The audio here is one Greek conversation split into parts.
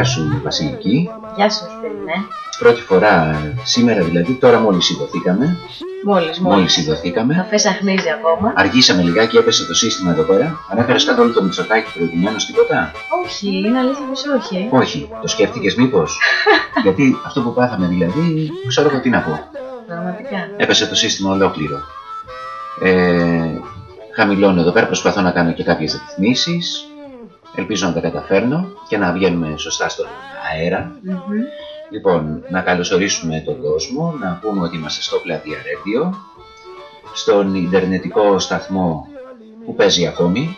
γεια σου Βασιλική. Γεια σου φίλε. Πρώτη φορά σήμερα δηλαδή, τώρα μόλις ειδωθήκαμε. Μόλις, μόλις. Μόλις ειδωθήκαμε. Καφέ σαχνίζει ακόμα. Αργήσαμε λιγάκι, έπεσε το σύστημα εδώ πέρα. Ανέφερες καθόλου το Μητσοτάκι προηγουμένως τίποτα; Όχι, είναι αλήθεια πως όχι. Όχι. Το σκέφτηκες μήπως; Γιατί αυτό που πάθαμε δηλαδή, ξέρω εγώ τι να πω. Πραγματικά. Έπεσε το σύστημα ολόκληρο. Ε, χαμηλώνω εδώ πέρα, προσπαθώ να κάνω και κάποιες ρυθμίσεις. Ελπίζω να τα καταφέρνω και να βγαίνουμε σωστά στον αέρα. Λοιπόν, να καλωσορίσουμε τον κόσμο, να πούμε ότι είμαστε στο Πλατεία Radio, στον Ιντερνετικό σταθμό που παίζει ακόμη.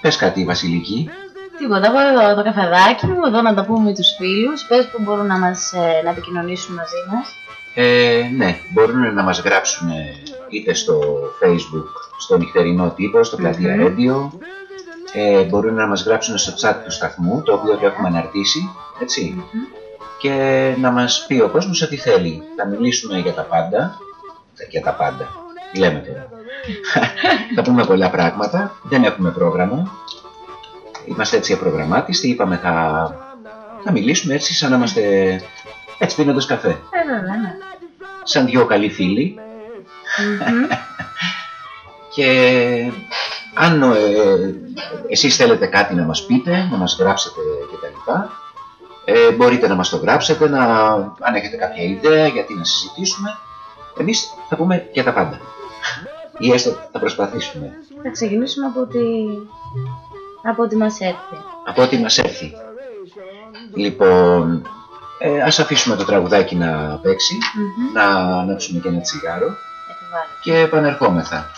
Πες κάτι Βασιλική. Τίποτα, εγώ εδώ το καφεδάκι μου, εδώ να τα πούμε με τους φίλους, πες που μπορούν να, μας, ε, να επικοινωνήσουν μαζί μας. Ε, ναι, μπορούν να μας γράψουν είτε στο facebook, στο νυχτερινό τύπο, στο Πλατεία Radio, ε, μπορούν να μας γράψουν στο chat του σταθμού, το οποίο το έχουμε αναρτήσει, έτσι, και να μας πει ο κόσμος ό,τι θέλει. Θα μιλήσουμε για τα πάντα, για τα πάντα, λέμε τώρα. θα πούμε πολλά πράγματα, δεν έχουμε πρόγραμμα, είμαστε έτσι απρογραμμάτιστοι, είπαμε θα, θα μιλήσουμε έτσι σαν να είμαστε έτσι πίνοντας καφέ. Ε, βέβαια, ναι. Σαν δυο καλοί φίλοι. και αν ε, εσείς θέλετε κάτι να μας πείτε, να μας γράψετε κτλ. Ε, μπορείτε να μας το γράψετε, να, αν έχετε κάποια ιδέα γιατί να συζητήσουμε. Εμείς θα πούμε για τα πάντα. Ή έστω θα προσπαθήσουμε. Θα ξεκινήσουμε από ότι, από ότι μας έρθει. Από ό,τι μας έρθει. Λοιπόν, ε, ας αφήσουμε το τραγουδάκι να παιξει να ανάψουμε και ένα τσιγάρο και επανερχόμεθα.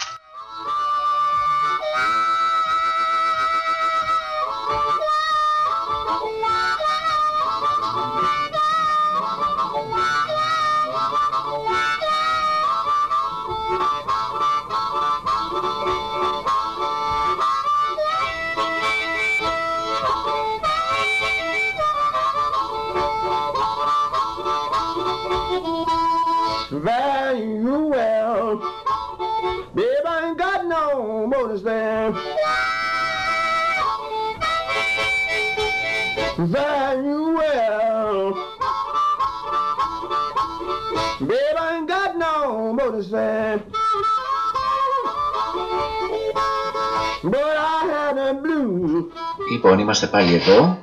Λοιπόν, είμαστε πάλι εδώ.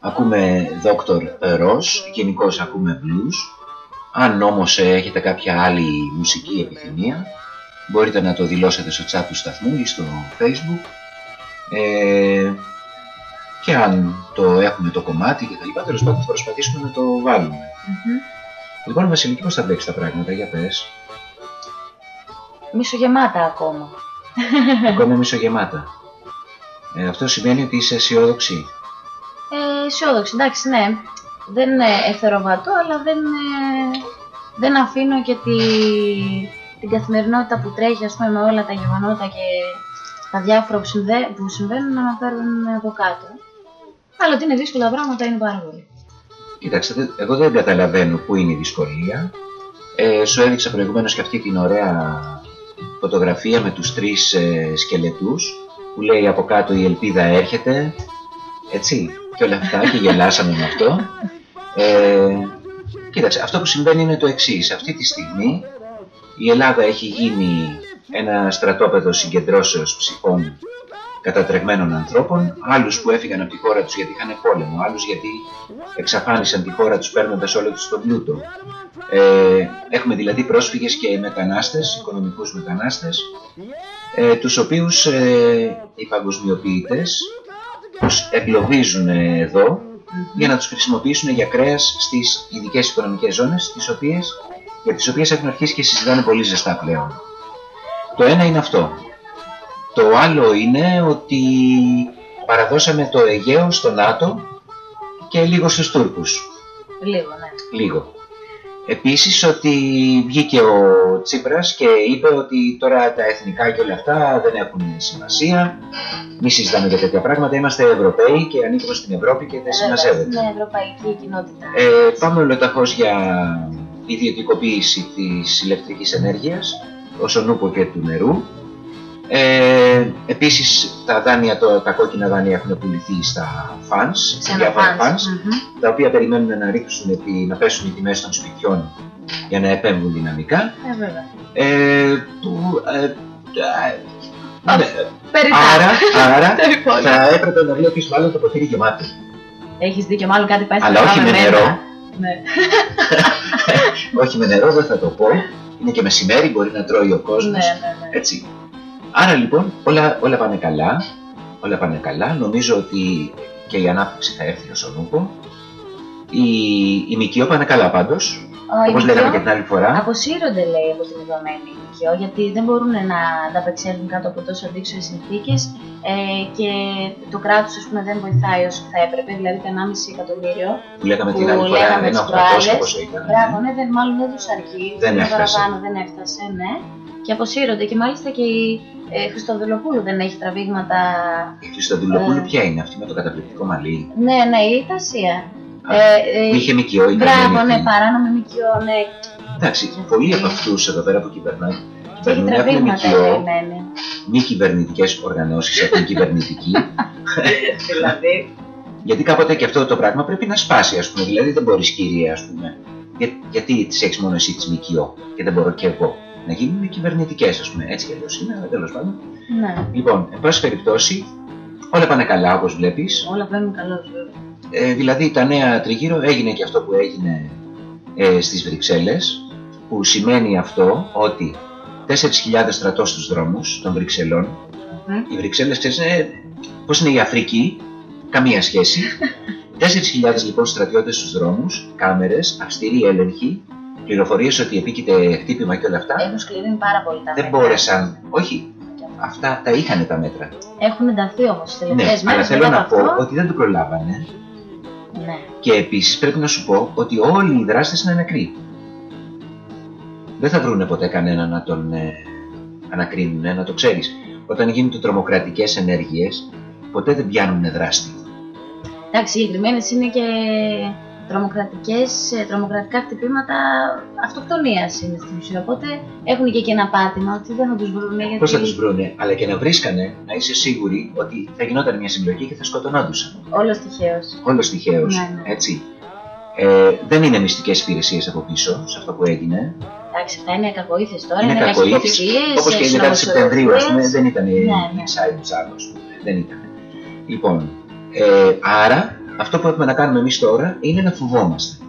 Ακούμε Dr. Ross, γενικώς ακούμε blues. Αν όμως έχετε κάποια άλλη μουσική επιθυμία, μπορείτε να το δηλώσετε στο chat του σταθμού ή στο facebook. Ε, και αν το έχουμε το κομμάτι και τα λοιπά, τέλος πάντων θα προσπαθήσουμε να το βάλουμε. Λοιπόν, Βασιλική, πώς θα μπλέξει τα πράγματα, για πες. Μισογεμάτα ακόμα. Ακόμα μισογεμάτα. Ε, αυτό σημαίνει ότι είσαι αισιόδοξη; Ε, αισιόδοξη, εντάξει, ναι. Δεν εθεροβατώ, αλλά δεν, ε, δεν αφήνω και τη, την καθημερινότητα που τρέχει, ας πούμε, με όλα τα γεγονότα και τα διάφορα που, που συμβαίνουν να με φέρουν από κάτω. Αλλά ότι είναι δύσκολα πράγματα είναι πάρα πολύ. Κοιτάξτε, εγώ δεν καταλαβαίνω πού είναι η δυσκολία. Ε, σου έδειξα προηγουμένως και αυτή την ωραία φωτογραφία με τους τρεις ε, σκελετούς που λέει από κάτω η ελπίδα έρχεται, έτσι, και όλα αυτά και γελάσαμε με αυτό. Ε, κοίταξε, αυτό που συμβαίνει είναι το εξής. Αυτή τη στιγμή η Ελλάδα έχει γίνει ένα στρατόπεδο συγκεντρώσεως ψυχών κατατρεγμένων ανθρώπων, άλλους που έφυγαν από τη χώρα τους γιατί είχαν πόλεμο, άλλους γιατί εξαφάνισαν τη χώρα τους παίρνοντας όλο τους τον πλούτο. Ε, έχουμε δηλαδή πρόσφυγες και μετανάστες, οικονομικούς μετανάστες, ε, τους οποίους ε, οι παγκοσμιοποιητές τους εγκλωβίζουν εδώ για να τους χρησιμοποιήσουν για κρέας στις ειδικές οικονομικές ζώνες, τις οποίες, για τις οποίες έχουν αρχίσει και συζητάνε πολύ ζεστά πλέον. Το ένα είναι αυτό. Το άλλο είναι ότι παραδώσαμε το Αιγαίο στο ΝΑΤΟ και λίγο στους Τούρκους. Λίγο, ναι. Λίγο. Επίσης ότι βγήκε ο Τσίπρας και είπε ότι τώρα τα εθνικά και όλα αυτά δεν έχουν σημασία. Μη συζητάμε για τέτοια πράγματα. Είμαστε Ευρωπαίοι και ανήκουμε στην Ευρώπη και δεν συμμαζεύεται. Είναι ευρωπαϊκή κοινότητα. Ε, πάμε ολοταχώς για ιδιωτικοποίηση της ηλεκτρικής ενέργειας, όσον ούπο και του νερού. Ε, επίσης τα, δάνεια, το, τα κόκκινα δάνεια έχουν πουληθεί στα fans, σε διάφορα fans, τα οποία περιμένουν να ρίξουν, επί, να πέσουν οι τιμές των σπιτιών για να επέμβουν δυναμικά. Ε, ε, που, ε, ε, ναι. Άρα, άρα θα έπρεπε να βλέπεις μάλλον το ποτήρι γεμάτο. Έχεις δίκιο, μάλλον κάτι πάει Αλλά όχι με νερό. Ναι. όχι με νερό, δεν θα το πω. Είναι και μεσημέρι, μπορεί να τρώει ο κόσμος. Ναι, ναι, ναι. Έτσι. Άρα λοιπόν όλα, όλα πάνε καλά. Όλα πάνε καλά. Νομίζω ότι και η ανάπτυξη θα έρθει ως ονούπο. Η, η ΜΚΟ πάνε καλά πάντως. Όπως λέγαμε και την άλλη φορά. Αποσύρονται, λέει, από την ειδωμένη ΜΚΟ, γιατί δεν μπορούν να ανταπεξέλθουν κάτω από τόσο αντίξωε συνθήκες ε, και το κράτος, ας πούμε, δεν βοηθάει όσο θα έπρεπε, δηλαδή το 1,5 εκατομμύριο. Που λέγαμε την άλλη φορά, ένα 800 πόσο ήταν. Ναι. Μπράβο, ναι, δεν, μάλλον δεν τους αρκεί. Δεν έφτασε. Παραπάνω δεν έφτασε, ναι. Και αποσύρονται και μάλιστα και η ε, Χριστοδουλοπούλου δεν έχει τραβήγματα. Η Χριστοδουλοπούλου ε, ποια είναι αυτή με το καταπληκτικό μαλλί; Ναι, ναι, η Τασία. Ε, ε, είχε ΜΚΟ, ήταν. Μπράβο, ναι, παράνομη ΜΚΟ, ναι. Εντάξει, πολλοί από αυτούς εδώ πέρα που κυβερνάνε. Κυβερνούν έχουν ΜΚΟ, μη κυβερνητικές οργανώσεις, έχουν κυβερνητική. δηλαδή. Γιατί κάποτε και αυτό το πράγμα πρέπει να σπάσει, ας πούμε. Δηλαδή δεν μπορείς, κυρία, ας πούμε. Για, γιατί τις έχεις μόνο εσύ τις ΜΚΟ και δεν μπορώ και εγώ. Να γίνουν κυβερνητικές, ας πούμε. Έτσι κι αλλιώς είναι, αλλά τέλος πάντων. Ναι. Λοιπόν, εν πάση περιπτώσει, όλα πάνε καλά όπως βλέπεις. Όλα πάνε καλά, βέβαια. Ε, δηλαδή τα νέα τριγύρω έγινε και αυτό που έγινε ε, στις Βρυξέλλες που σημαίνει αυτό ότι 4.000 στρατός στους δρόμους των Βρυξελών. Mm-hmm. οι Βρυξέλλες ξέρεις ε, πώς είναι η Αφρική; Καμία σχέση. 4.000 λοιπόν στρατιώτες στους δρόμους κάμερες, αυστηρή έλεγχη πληροφορίες ότι επίκειται χτύπημα και όλα αυτά. Έχουν σκληρύνει πάρα πολύ τα δεν μέτρα. μπόρεσαν, όχι αυτά τα είχαν τα μέτρα. Έχουν ενταθεί όμως τις τελευταίες ναι, μέρες αλλά θέλω να αυτό... πω ότι δεν το προλάβανε ναι. Και επίσης πρέπει να σου πω ότι όλοι οι δράστες είναι νεκροί. Δεν θα βρούνε ποτέ κανένα να τον ε, ανακρίνουν, ε, να το ξέρεις. Όταν γίνονται τρομοκρατικές ενέργειες, ποτέ δεν πιάνουν δράστη. Εντάξει, συγκεκριμένες είναι και τρομοκρατικές, ε, τρομοκρατικά χτυπήματα αυτοκτονίας είναι στην ουσία. Οπότε έχουν και, και ένα πάτημα ότι δεν θα τους βρούνε. Γιατί... Πώς θα τους βρούνε, αλλά και να βρίσκανε, να είσαι σίγουροι ότι θα γινόταν μια συμπλοκή και θα σκοτωνόντουσαν. Όλος τυχαίω. Όλος τυχαίω. Ναι, ναι. Έτσι. Ε, δεν είναι μυστικές υπηρεσίες από πίσω σε αυτό που έγινε. Εντάξει, αυτά είναι κακοήθειες τώρα. Είναι, είναι κακοήθειες. Όπως και η 10 Σεπτεμβρίου, ας πούμε, δεν ήταν ναι, ναι. inside job, Δεν ήταν. Λοιπόν, ε, άρα αυτό που έχουμε να κάνουμε εμείς τώρα είναι να φοβόμαστε.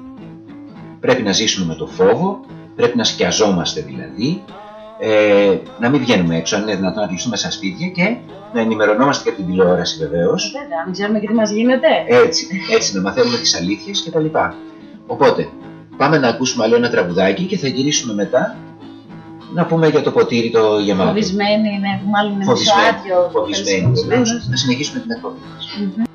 Πρέπει να ζήσουμε με το φόβο, πρέπει να σκιαζόμαστε δηλαδή, ε, να μην βγαίνουμε έξω, αν είναι δυνατόν να κλειστούμε στα σπίτια και να ενημερωνόμαστε και από την τηλεόραση βεβαίως. Βέβαια, μην ξέρουμε και τι μας γίνεται. Έτσι, έτσι, να μαθαίνουμε τις αλήθειες κτλ. Οπότε, πάμε να ακούσουμε άλλο ένα τραγουδάκι και θα γυρίσουμε μετά να πούμε για το ποτήρι το γεμάτο. Φοβισμένοι, ναι, μάλλον είναι μισοάδιο. Φοβισμένοι, Να συνεχίσουμε την εκπομπή μας. thing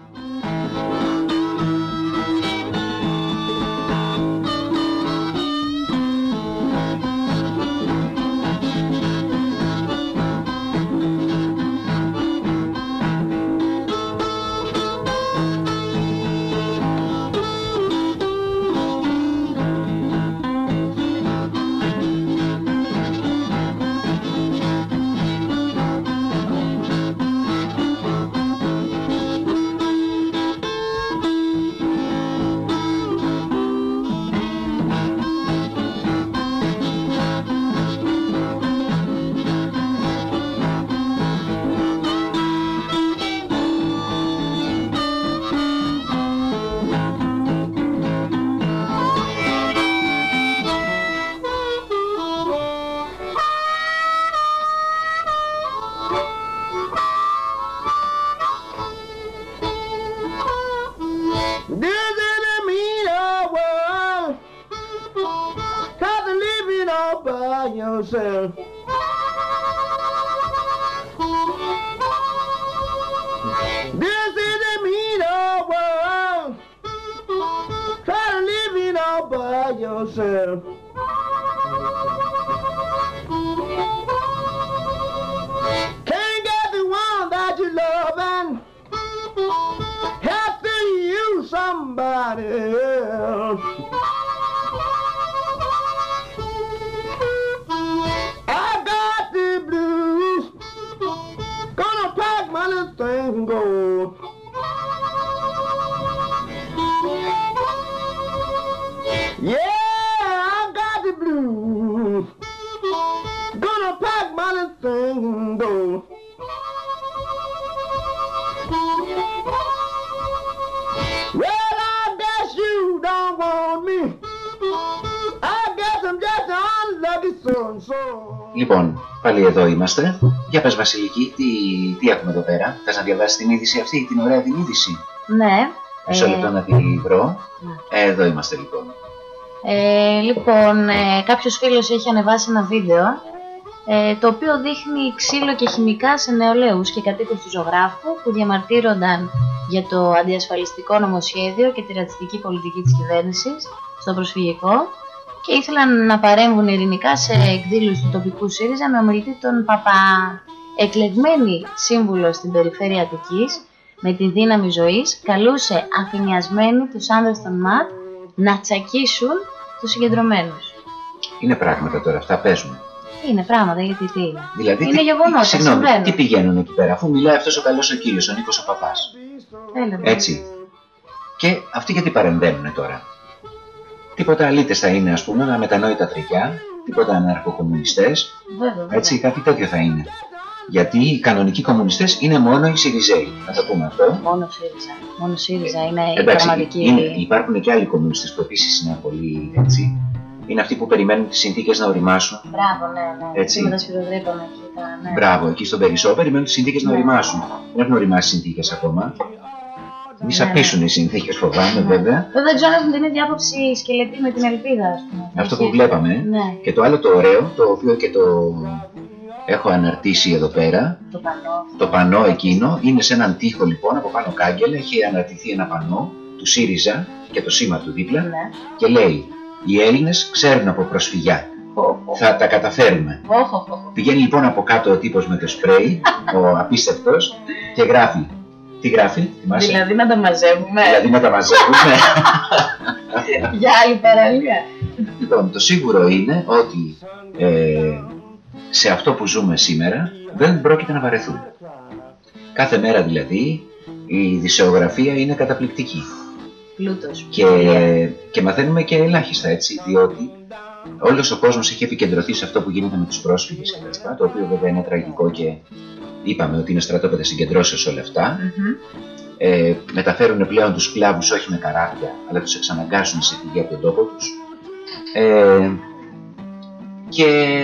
Βασιλική, τι, τι έχουμε εδώ πέρα; Θες να διαβάσεις την είδηση αυτή, την ωραία την είδηση; Ναι. Μισό Ε, λεπτό να τη βρω. ναι. Ε, εδώ είμαστε λοιπόν. Ε, λοιπόν, ε, κάποιος φίλος έχει ανεβάσει ένα βίντεο ε, το οποίο δείχνει ξύλο και χημικά σε νεολαίους και κατοίκους του ζωγράφου που διαμαρτύρονταν για το αντιασφαλιστικό νομοσχέδιο και τη ρατσιστική πολιτική της κυβέρνησης στο προσφυγικό και ήθελαν να παρέμβουν ειρηνικά σε εκδήλωση του τοπικού ΣΥΡΙΖΑ με ομιλητή τον Παπα εκλεγμένη σύμβουλος στην περιφέρεια Αττικής με τη δύναμη ζωής καλούσε αφηνιασμένοι τους άνδρες των ΜΑΤ να τσακίσουν τους συγκεντρωμένους. Είναι πράγματα τώρα αυτά, πες μου. Είναι πράγματα, γιατί τι είναι; Δηλαδή, Είναι τι, γεγονότα, Συγγνώμη, συμβαίνουν. τι πηγαίνουν εκεί πέρα, αφού μιλάει αυτός ο καλός ο κύλος, ο Νίκος ο Παπάς. Έλα, ρε. Έτσι. Και αυτοί γιατί παρεμβαίνουν τώρα; Τίποτα αλήτες θα είναι, ας πούμε, αμετανόητα τρικιά, τίποτα αναρχοκομμουνιστές, Βέβαια, βέβαια. έτσι, κάτι τέτοιο θα είναι. Γιατί οι κανονικοί κομμουνιστές είναι μόνο οι Σιριζέοι, να το πούμε αυτό. Μόνο ΣΥΡΙΖΑ. Μόνο ΣΥΡΙΖΑ είναι η Εντάξει, πραγματική. είναι, υπάρχουν και άλλοι κομμουνιστές που επίσης είναι πολύ έτσι. Είναι αυτοί που περιμένουν τις συνθήκες να οριμάσουν. Μπράβο, ναι, ναι. Έτσι. Και με τα σφυροδρέπανα εκεί. Τα, ναι. Μπράβο, εκεί στον Περισσό περιμένουν τις συνθήκες να Ναι. οριμάσουν. Δεν έχουν οριμάσει συνθήκες ακόμα. Μη Ναι. σαπίσουν οι συνθήκες φοβάμαι Ναι. βέβαια. Βέβαια, δεν ξέρω αν έχουν την ίδια άποψη οι σκελετοί με την ελπίδα, ας πούμε. Αυτό Έχει- που βλέπαμε. Ναι, Και το άλλο το ωραίο, το οποίο και το έχω αναρτήσει εδώ πέρα, το πανό. το πανό εκείνο, είναι σε έναν τοίχο λοιπόν, από πάνω κάγκελα, έχει αναρτηθεί ένα πανό του ΣΥΡΙΖΑ και το σήμα του δίπλα Ναι. και λέει «Οι Έλληνες ξέρουν από προσφυγιά, Χω, χω. θα τα καταφέρουμε». Χω, χω, χω. Πηγαίνει λοιπόν από κάτω ο τύπος με το σπρέι, ο απίστευτος, και γράφει. Τι γράφει, θυμάσαι; Δηλαδή να τα μαζεύουμε Δηλαδή να τα μαζεύουμε. για άλλη παραλία. λοιπόν, το σίγουρο είναι ότι ε, σε αυτό που ζούμε σήμερα δεν πρόκειται να βαρεθούμε. Κάθε μέρα δηλαδή η δισεογραφία είναι καταπληκτική Πλούτος. και, και μαθαίνουμε και ελάχιστα έτσι, διότι όλος ο κόσμος έχει επικεντρωθεί σε αυτό που γίνεται με τους πρόσφυγες και τα λοιπά, το οποίο βέβαια είναι τραγικό και είπαμε ότι είναι στρατόπεδα συγκεντρώσεως όλα αυτά. Μμμ. ε, μεταφέρουν πλέον τους σκλάβους όχι με καράβια, αλλά τους εξαναγκάζουν σε φυγή από τον τόπο τους. Ε, και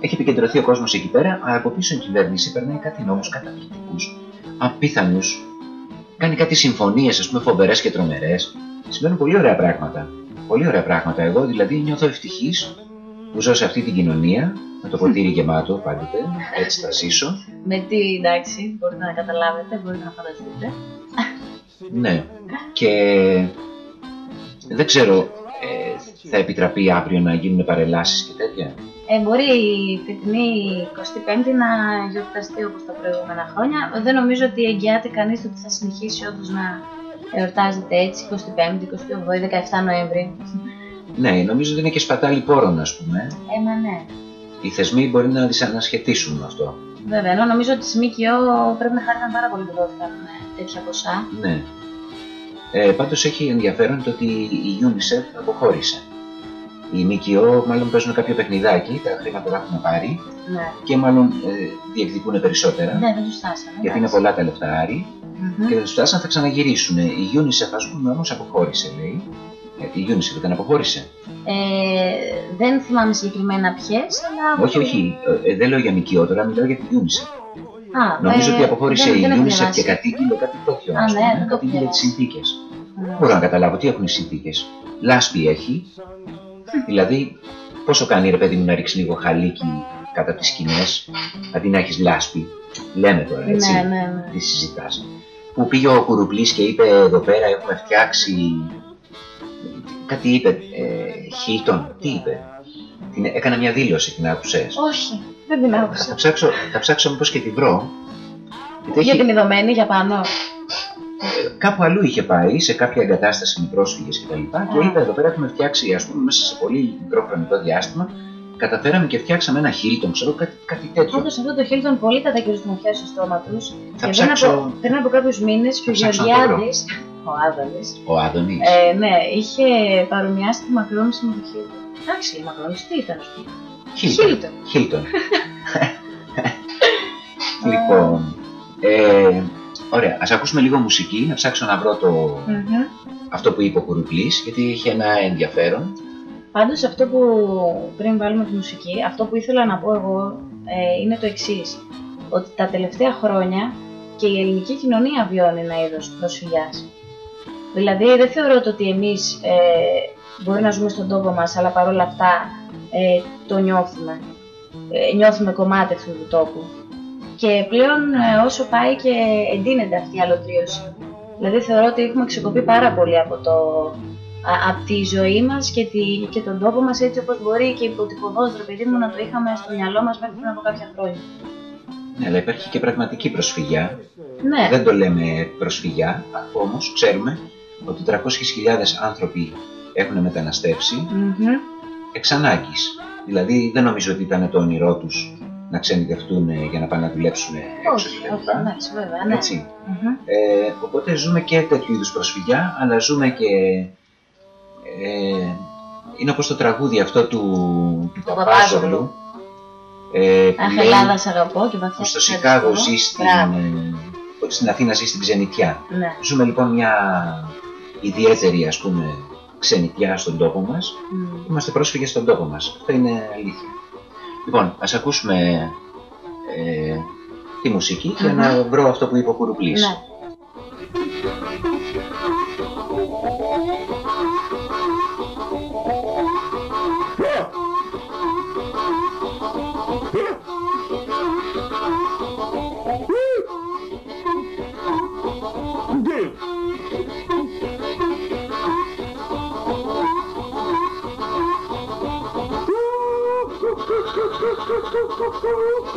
έχει επικεντρωθεί ο κόσμος εκεί πέρα, αλλά από πίσω η κυβέρνηση περνάει κάτι νόμους καταπληκτικούς, απίθανους, κάνει κάτι συμφωνίες, ας πούμε, φοβερές και τρομερές. Συμβαίνουν πολύ ωραία πράγματα. Πολύ ωραία πράγματα. Εγώ δηλαδή νιώθω ευτυχής που ζω σε αυτή την κοινωνία, με το ποτήρι γεμάτο πάντοτε, έτσι θα ζήσω. Με τι, εντάξει, μπορείτε να καταλάβετε, μπορείτε να φανταστείτε. Ναι. Και δεν ξέρω, ε, θα επιτραπεί αύριο να γίνουν παρελάσεις και τέτοια; Ε, μπορεί η φετινή 25η να γιορταστεί όπως τα προηγούμενα χρόνια. Δεν νομίζω ότι εγγυάται κανείς ότι θα συνεχίσει όντως να εορτάζεται έτσι 25η, 28η, 17 Νοέμβρη. Ναι, νομίζω ότι είναι και σπατάλη πόρων, ας πούμε. Ε, μα ναι. Οι θεσμοί μπορεί να δυσανασχετήσουν με αυτό. Βέβαια, ενώ νομίζω ότι στις ΜΚΟ πρέπει να χάρηκαν πάρα πολύ που δόθηκαν ε, τέτοια ποσά. Ναι. Ε, πάντως έχει ενδιαφέρον το ότι η UNICEF αποχώρησε. Οι ΜΚΟ μάλλον παίζουν κάποιο παιχνιδάκι, τα χρήματα τα έχουν πάρει Ναι. και μάλλον ε, διεκδικούν περισσότερα. Ναι, δεν τους φτάσανε. Γιατί είναι εντάξει. πολλά τα λεφτά άρη Μμμ. και δεν τους φτάσαν, θα ξαναγυρίσουν. Η UNICEF, ας πούμε, όμως αποχώρησε, λέει. Ε, η UNICEF δεν αποχώρησε. Ε, δεν θυμάμαι συγκεκριμένα ποιες, αλλά. όχι, όχι, ε, ε, δεν λέω για ΜΚΟ τώρα, μιλάω για τη UNICEF. Α, Νομίζω ε, ότι αποχώρησε δεν- η δεν έχω UNICEF διαβάσει. και κατήγγειλε κάτι τέτοιο. Α, ας ναι, πούμε, δεν το έχω κατήγγειλε τις διαβάσει. συνθήκες. Ναι. Μπορώ να καταλάβω τι έχουν οι συνθήκες. Λάσπη έχει. δηλαδή, πόσο κάνει ρε παιδί μου να ρίξει λίγο χαλίκι κατά τις σκηνές, αντί να έχεις λάσπη. Λέμε τώρα, έτσι. Ναι, ναι, ναι. Τι συζητάς. Που πήγε ο Κουρουπλής και είπε εδώ πέρα έχουμε φτιάξει. Κάτι είπε. Ε, Χίλτον, τι είπε; Την, έκανα μια δήλωση, την άκουσες; Όχι, δεν την Θα άκουσα. ψάξω, θα ψάξω μήπως και τη βρω. Γιατί Για έχει- την ειδωμένη, για πάνω. Κάπου αλλού είχε πάει, σε κάποια εγκατάσταση με πρόσφυγες κτλ. Και, Α. είπε εδώ πέρα έχουμε φτιάξει, ας πούμε, μέσα σε πολύ μικρό χρονικό διάστημα, καταφέραμε και φτιάξαμε ένα Hilton, ξέρω κάτι, κάτι τέτοιο. Όντω αυτό το Hilton πολύ κατά καιρού μου φτιάξει στο στόμα του. Θα Και πριν ψάξω- από, πριν από κάποιους μήνες και ο ψάξω να το βρω. Γεωργιάδη, ο Άδωνης, Ο Άδωνης. ε, ναι, είχε παρομοιάσει τη μακρόνιση με το Hilton. Εντάξει, η μακρόνιση τι ήταν, ας πούμε. Hilton. Hilton. Hilton. λοιπόν, ε, ωραία, ας ακούσουμε λίγο μουσική, να ψάξω να βρω το, Μμμ. αυτό που είπε ο Κουρουπλής, γιατί είχε ένα ενδιαφέρον. Πάντως αυτό που πριν βάλουμε τη μουσική, αυτό που ήθελα να πω εγώ ε, είναι το εξής. Ότι τα τελευταία χρόνια και η ελληνική κοινωνία βιώνει ένα είδος προσφυγιάς. Δηλαδή δεν θεωρώ το ότι εμείς ε, μπορεί να ζούμε στον τόπο μας, αλλά παρόλα αυτά ε, το νιώθουμε. Ε, νιώθουμε κομμάτι αυτού του τόπου. Και πλέον ε, όσο πάει και εντείνεται αυτή η αλωτρίωση. Δηλαδή θεωρώ ότι έχουμε ξεκοπεί πάρα πολύ από το από τη ζωή μας και, τη, και τον τόπο μας έτσι όπως μπορεί και υποτυπωδώς ρε παιδί μου να το είχαμε στο μυαλό μας μέχρι πριν από κάποια χρόνια. Ναι, αλλά υπάρχει και πραγματική προσφυγιά. Ναι, Δεν το λέμε προσφυγιά, όμως ξέρουμε ότι 300.000 άνθρωποι έχουν μεταναστεύσει Μμμ. εξ ανάγκης. Δηλαδή δεν νομίζω ότι ήταν το όνειρό τους να ξενιτευτούν για να πάνε να δουλέψουν έξω όχι, κτλ. όχι, εντάξει βέβαια, ναι. Έτσι. Μμμ. Ε, οπότε ζούμε και τέτοιου είδους προσφυγιά, αλλά ζούμε και... Ε, είναι όπως το τραγούδι αυτό του, του Του Παπάζογλου. Παπάζογλου. Ε, που Αχ, λέει Ελλάδα, σ' αγαπώ και βαθιά που στο σε Σικάγο ευχαριστώ. ζει στην, Μπράβο. ε, ότι στην Αθήνα ζει στην ξενιτιά. Ναι. Ζούμε λοιπόν μια ιδιαίτερη ας πούμε ξενιτιά στον τόπο μας. Μμ. Είμαστε πρόσφυγες στον τόπο μας. Αυτό είναι αλήθεια. Λοιπόν, ας ακούσουμε ε, τη μουσική για Μμμ. να βρω αυτό που είπε ο Κουρουπλής. Ναι. Woo,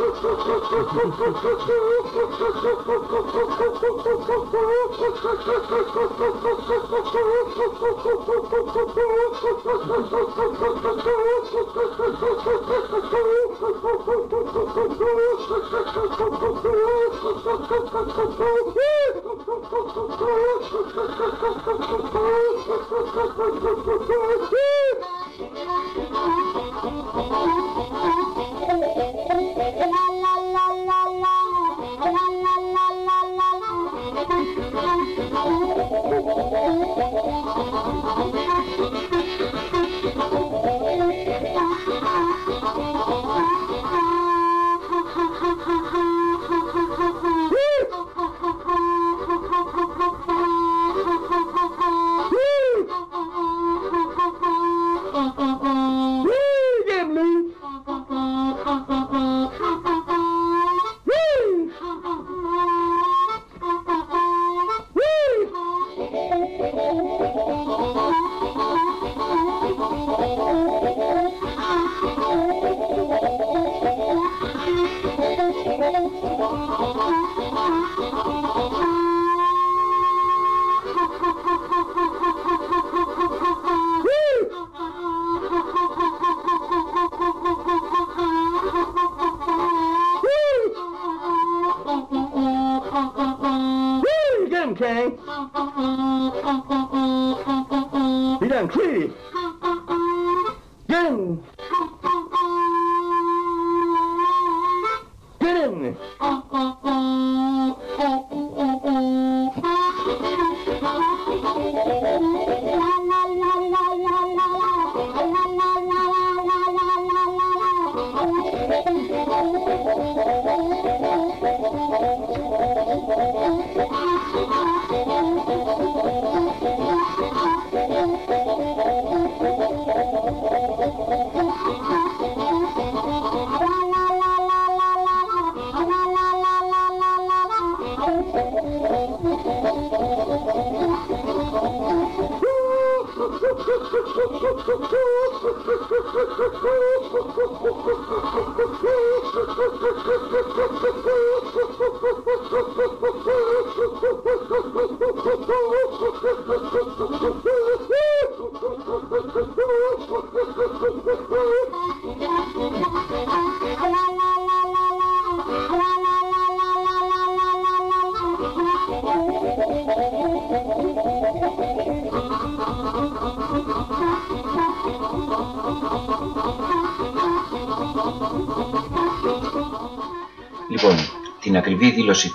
Hoo-hoo!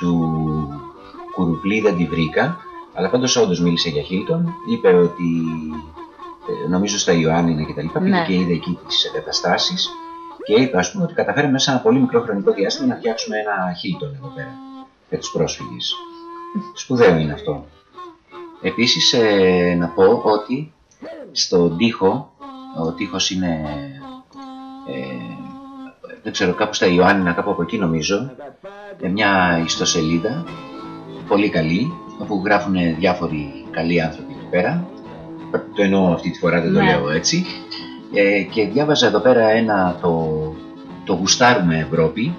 του Κουρουπλή δεν τη βρήκα, αλλά πάντως όντως μίλησε για Χίλτον, είπε ότι ε, νομίζω στα Ιωάννινα και τα λοιπά, πήγε Ναι. και είδε εκεί τις εγκαταστάσεις και είπε ας πούμε ότι καταφέραμε μέσα σε ένα πολύ μικρό χρονικό διάστημα να φτιάξουμε ένα Χίλτον εδώ πέρα για τους πρόσφυγες. Σπουδαίο είναι αυτό. Επίσης ε, να πω ότι στον τοίχο, ο τοίχος είναι, ε, δεν ξέρω, κάπου στα Ιωάννινα, κάπου από εκεί νομίζω, ε, μια ιστοσελίδα πολύ καλή, όπου γράφουν διάφοροι καλοί άνθρωποι εκεί πέρα. Το εννοώ αυτή τη φορά, δεν το Ναι. λέω έτσι. Ε, και διάβαζα εδώ πέρα ένα το, το Γουστάρουμε Ευρώπη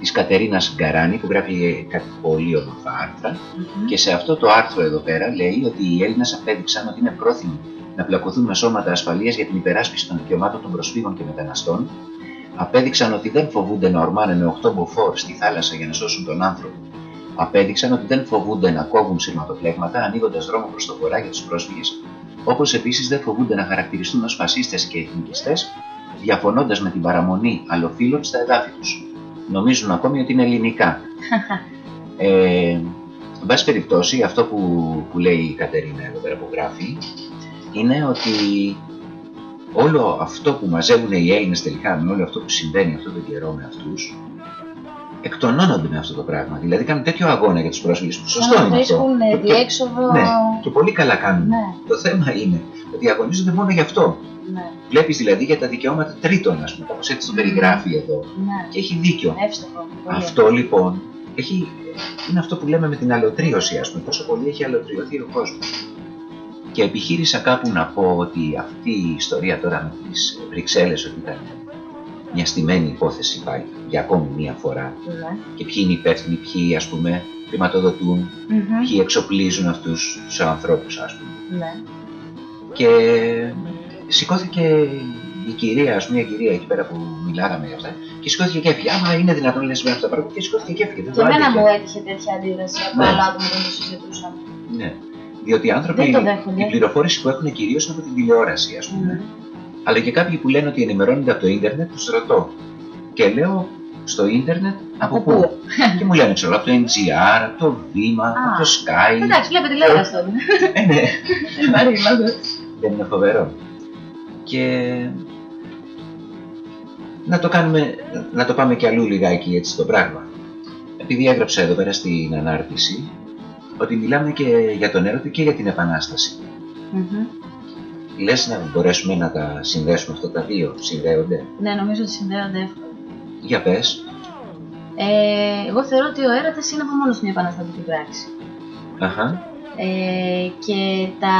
της Κατερίνας Γκαράνη που γράφει κάτι πολύ όμορφα άρθρα Μμμ. και σε αυτό το άρθρο εδώ πέρα λέει ότι οι Έλληνες απέδειξαν ότι είναι πρόθυμοι να πλακωθούν με σώματα ασφαλείας για την υπεράσπιση των δικαιωμάτων των προσφύγων και μεταναστών. Απέδειξαν ότι δεν φοβούνται να ορμάνε με 8 μποφόρ στη θάλασσα για να σώσουν τον άνθρωπο. Απέδειξαν ότι δεν φοβούνται να κόβουν σειρματοπλέγματα ανοίγοντας δρόμο προς το βορρά για τους πρόσφυγες, όπως επίσης δεν φοβούνται να χαρακτηριστούν ως φασίστες και εθνικιστές, διαφωνώντας με την παραμονή αλλοφύλων στα εδάφη τους. Νομίζουν ακόμη ότι είναι ελληνικά. Ε, εν πάση περιπτώσει, αυτό που, που λέει η Κατερίνα εδώ πέρα που γράφει, είναι ότι όλο αυτό που μαζεύουν οι Έλληνες τελικά με όλο αυτό που συμβαίνει αυτό τον καιρό με αυτούς, εκτονώνονται με αυτό το πράγμα. Δηλαδή κάνουν τέτοιο αγώνα για τους πρόσφυγες που σωστό Να είναι αυτό. βρίσκουν ε, Και- διέξοδο. Ναι, και πολύ καλά κάνουν. Ναι, Το θέμα είναι ότι αγωνίζονται μόνο γι' αυτό. ναι, Βλέπεις δηλαδή για τα δικαιώματα τρίτων, ας πούμε, κάπως έτσι το περιγράφει εδώ. ναι. Και έχει δίκιο. Εύστοχο. πολύ. Αυτό λοιπόν έχει, είναι αυτό που λέμε με την αλωτρίωση, ας πούμε, πόσο πολύ έχει αλωτριωθεί ο κόσμος. Και επιχείρησα κάπου να πω ότι αυτή η ιστορία τώρα με τις Βρυξέλλες ότι ήταν μια στημένη υπόθεση πάλι για ακόμη μία φορά Ναι. και ποιοι είναι υπεύθυνοι, ποιοι ας πούμε χρηματοδοτούν, Μμμ. ποιοι εξοπλίζουν αυτούς τους ανθρώπους ας πούμε. Ναι. Και σηκώθηκε η κυρία, ας πούμε, η κυρία εκεί πέρα που μιλάγαμε για αυτά, και σηκώθηκε και έφυγε. Άμα είναι δυνατόν λες με αυτά τα πράγματα, και σηκώθηκε και έφυγε. Δεν Και το εμένα άντεχε. μου έτυχε τέτοια αντίδραση από Ναι. άλλα άτομα όταν το συζητούσαμε. Ναι. Διότι οι άνθρωποι, Δεν το δέχονται. η πληροφόρηση που έχουν κυρίως είναι από την τηλεόραση, ας πούμε. Μμμ. Αλλά και κάποιοι που λένε ότι ενημερώνονται από το ίντερνετ, τους ρωτώ. Και λέω στο ίντερνετ από, Από πού; πού; και μου λένε, ξέρω, από το NGR, από το Βήμα, Α. από το Sky. Εντάξει, βλέπετε τηλεόραση τότε. Ε, ναι, Δεν υπάρχει λόγος. δεν είναι φοβερό. Και να το κάνουμε, να το πάμε κι αλλού λιγάκι έτσι το πράγμα. Επειδή έγραψα εδώ πέρα στην ανάρτηση ότι μιλάμε και για τον έρωτα και για την επανάσταση. Μμμ. Λες να μπορέσουμε να τα συνδέσουμε αυτά τα δύο, συνδέονται; Ναι, νομίζω ότι συνδέονται εύκολα. Για πες. Ε, εγώ θεωρώ ότι ο έρωτας είναι από μόνος μια επαναστατική πράξη. Αχα. Ε, και τα,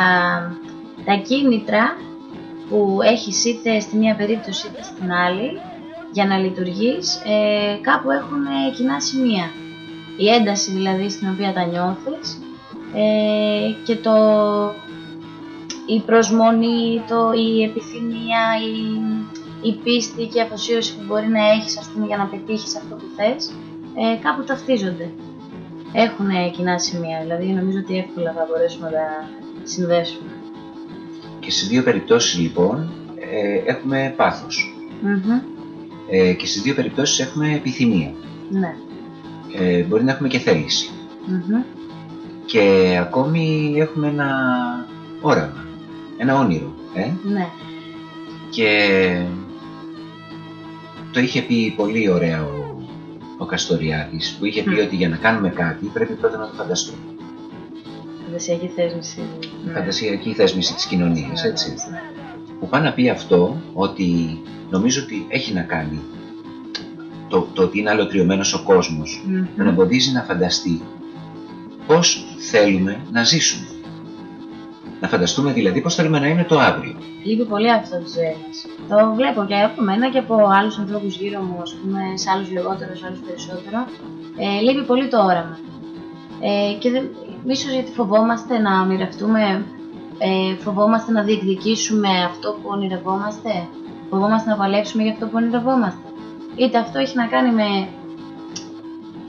τα κίνητρα που έχεις είτε στη μία περίπτωση είτε στην άλλη για να λειτουργείς ε, κάπου έχουν ε, κοινά σημεία. Η ένταση δηλαδή στην οποία τα νιώθεις ε, και το, η προσμονή, το, η επιθυμία, η, η πίστη και η αφοσίωση που μπορεί να έχεις ας πούμε, για να πετύχεις αυτό που θες ε, κάπου ταυτίζονται. Έχουν κοινά σημεία, δηλαδή νομίζω ότι εύκολα θα μπορέσουμε να τα συνδέσουμε. Και στις δύο περιπτώσεις λοιπόν ε, έχουμε πάθος. Μμμ, Ε, και στις δύο περιπτώσεις έχουμε επιθυμία. Ναι. Ε, μπορεί να έχουμε και θέληση. Μμμ, Και ακόμη έχουμε ένα όραμα, ένα όνειρο. Ε; Ναι. Και το είχε πει πολύ ωραία ο, ο Καστοριάδης που είχε πει Μμ. ότι για να κάνουμε κάτι πρέπει πρώτα να το φανταστούμε. Φαντασιακή θέσμηση. Ναι. Φαντασιακή θέσμηση της κοινωνίας, Ναι, έτσι. ναι. που πάει να πει αυτό ότι νομίζω ότι έχει να κάνει το, το ότι είναι αλωτριωμένος ο κόσμος Μμμ. τον εμποδίζει να φανταστεί πώς θέλουμε να ζήσουμε. Να φανταστούμε δηλαδή πώς θέλουμε να είναι το αύριο. Λείπει πολύ αυτό της ζωής μας. Το βλέπω και από μένα και από άλλους ανθρώπους γύρω μου, ας πούμε, σε άλλους λιγότερο, σε άλλους περισσότερο. Ε, λείπει πολύ το όραμα. Ε, και δεν, ίσως γιατί φοβόμαστε να ονειρευτούμε, ε, φοβόμαστε να διεκδικήσουμε αυτό που ονειρευόμαστε, φοβόμαστε να παλέψουμε για αυτό που ονειρευόμαστε. Είτε αυτό έχει να κάνει με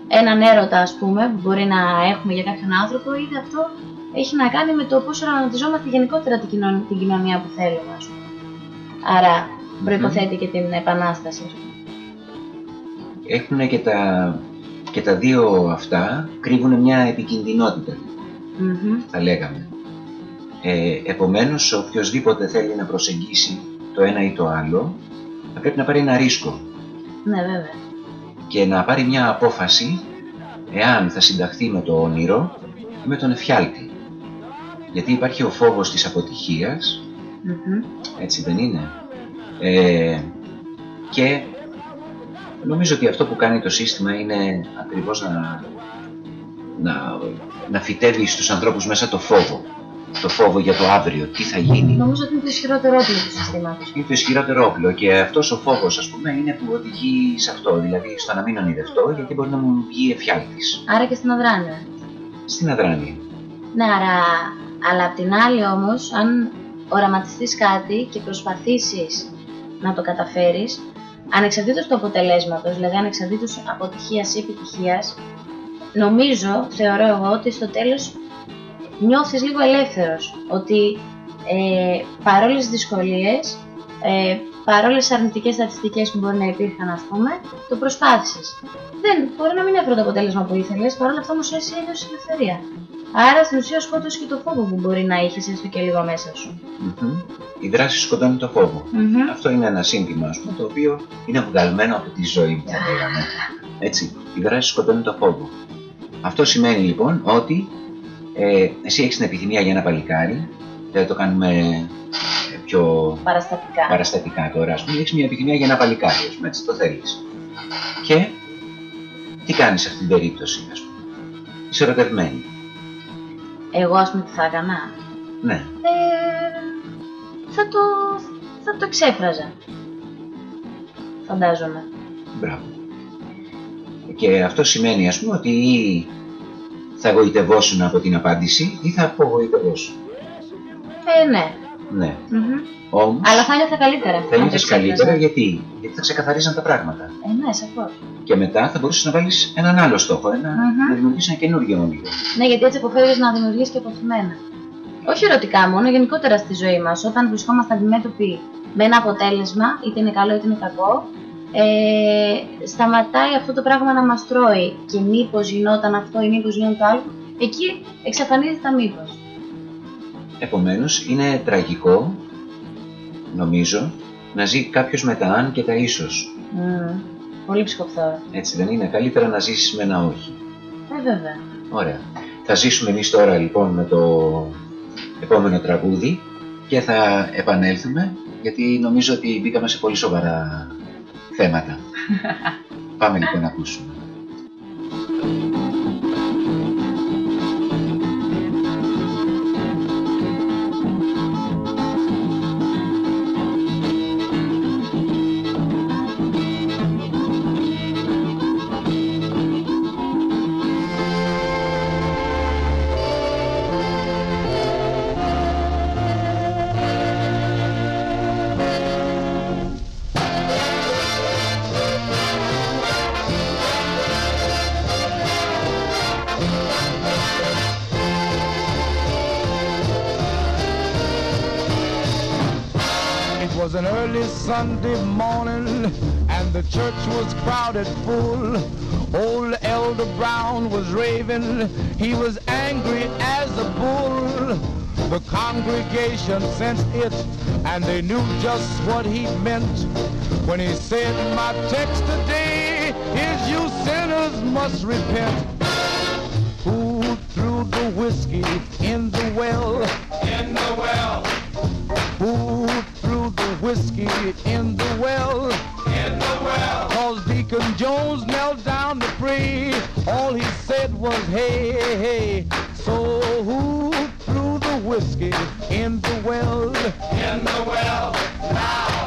έναν έρωτα ας πούμε που μπορεί να έχουμε για κάποιον άνθρωπο είτε αυτό έχει να κάνει με το πώς οραματιζόμαστε γενικότερα την κοινωνία, την κοινωνία που θέλουμε ας πούμε. Άρα προϋποθέτει και την επανάσταση. ας πούμε. Έχουν και τα, και τα δύο αυτά κρύβουν μια επικινδυνότητα, Μμμ. θα λέγαμε. Ε, επομένως, οποιοδήποτε θέλει να προσεγγίσει το ένα ή το άλλο, θα πρέπει να πάρει ένα ρίσκο Ναι βέβαια. και να πάρει μια απόφαση εάν θα συνταχθεί με το όνειρο ή με τον εφιάλτη. Γιατί υπάρχει ο φόβος της αποτυχίας, Μμμ. έτσι δεν είναι. Ε, και νομίζω ότι αυτό που κάνει το σύστημα είναι ακριβώς να, να, να φυτεύει στους ανθρώπους μέσα το φόβο. Το φόβο για το αύριο, τι θα γίνει; Νομίζω ότι είναι το ισχυρότερο όπλο του συστήματος. Είναι το ισχυρότερο όπλο και αυτός ο φόβος ας πούμε είναι που οδηγεί σε αυτό, δηλαδή στο να μην ονειρευτώ γιατί μπορεί να μου βγει εφιάλτης Άρα και στην αδράνεια. στην αδράνεια. Ναι, άρα, αλλά απ' την άλλη όμως, αν οραματιστείς κάτι και προσπαθήσεις να το καταφέρεις, ανεξαρτήτως του αποτελέσματος, δηλαδή ανεξαρτήτως αποτυχίας ή επιτυχίας, νομίζω, θεωρώ εγώ, ότι στο τέλος νιώθεις λίγο ελεύθερος, ότι ε, παρόλες τις δυσκολίες, ε, παρόλες τις αρνητικές στατιστικές που μπορεί να υπήρχαν, ας πούμε, το προσπάθησες. Δεν, μπορεί να μην έφερε το αποτέλεσμα που ήθελες, παρόλα αυτά όμως εσύ ένιωσες ελευθερία. Άρα στην ουσία σκότωσες και το φόβο που μπορεί να είχες έστω και λίγο μέσα σου. Μμμ. Η δράση σκοτώνει το φόβο. Μμμ. Αυτό είναι ένα σύνθημα, ας πούμε, το οποίο είναι βγαλμένο από τη ζωή, θα λέγαμε. Έτσι, η δράση σκοτώνει το φόβο. Αυτό σημαίνει λοιπόν ότι ε, εσύ έχεις την επιθυμία για ένα παλικάρι, δεν το κάνουμε ε, πιο Παραστατικά. παραστατικά τώρα, ας πούμε, έχεις μια επιθυμία για ένα παλικάρι, ας πούμε, έτσι το θέλεις. Και τι κάνεις σε αυτήν την περίπτωση, ας πούμε. Είσαι ερωτευμένη. Εγώ ας πούμε τι θα έκανα; Ναι. Ε, θα το, θα το εξέφραζα. Φαντάζομαι. Μπράβο. Και αυτό σημαίνει, ας πούμε, ότι ή θα εγωιτευόσουν από την απάντηση ή θα απογοητευόσουν; Ε, ναι. Ναι. Μμμ. Όμως, Αλλά θα νιώθα καλύτερα. θα αν το νιώθεις εξέφραζα. καλύτερα γιατί, γιατί θα ξεκαθαρίζαν τα πράγματα. Ε, ναι, σαφώς. Και μετά θα μπορούσες να βάλεις έναν άλλο στόχο, ένα, Μμμ. να δημιουργήσεις ένα καινούργιο όνειρο. Ναι, γιατί έτσι αποφεύγεις να δημιουργείς και αποθυμένα. Όχι ερωτικά μόνο, γενικότερα στη ζωή μας. Όταν βρισκόμαστε αντιμέτωποι με ένα αποτέλεσμα, είτε είναι καλό είτε είναι κακό, ε, σταματάει αυτό το πράγμα να μας τρώει. Και μήπως γινόταν αυτό ή μήπως γινόταν το άλλο, εκεί εξαφανίζεται τα μήπως. Επομένως, είναι τραγικό, νομίζω, να ζει κάποιος με τα αν και τα ίσως. Μμμ. Πολύ ψυχοφθόρο. Έτσι δεν είναι, καλύτερα να ζήσεις με ένα όχι. Ε, βέβαια. Ωραία. Θα ζήσουμε εμείς τώρα λοιπόν με το επόμενο τραγούδι και θα επανέλθουμε γιατί νομίζω ότι μπήκαμε σε πολύ σοβαρά θέματα. Πάμε λοιπόν να ακούσουμε. Early Sunday morning, and the church was crowded full. Old Elder Brown was raving, he was angry as a bull. The congregation sensed it, and they knew just what he meant when he said, My text today is you sinners must repent. Who threw the whiskey in the well? Whiskey in the well? In the well. Cause Deacon Jones knelt down to pray. All he said was, hey, hey. So who threw the whiskey in the well? In the well. Now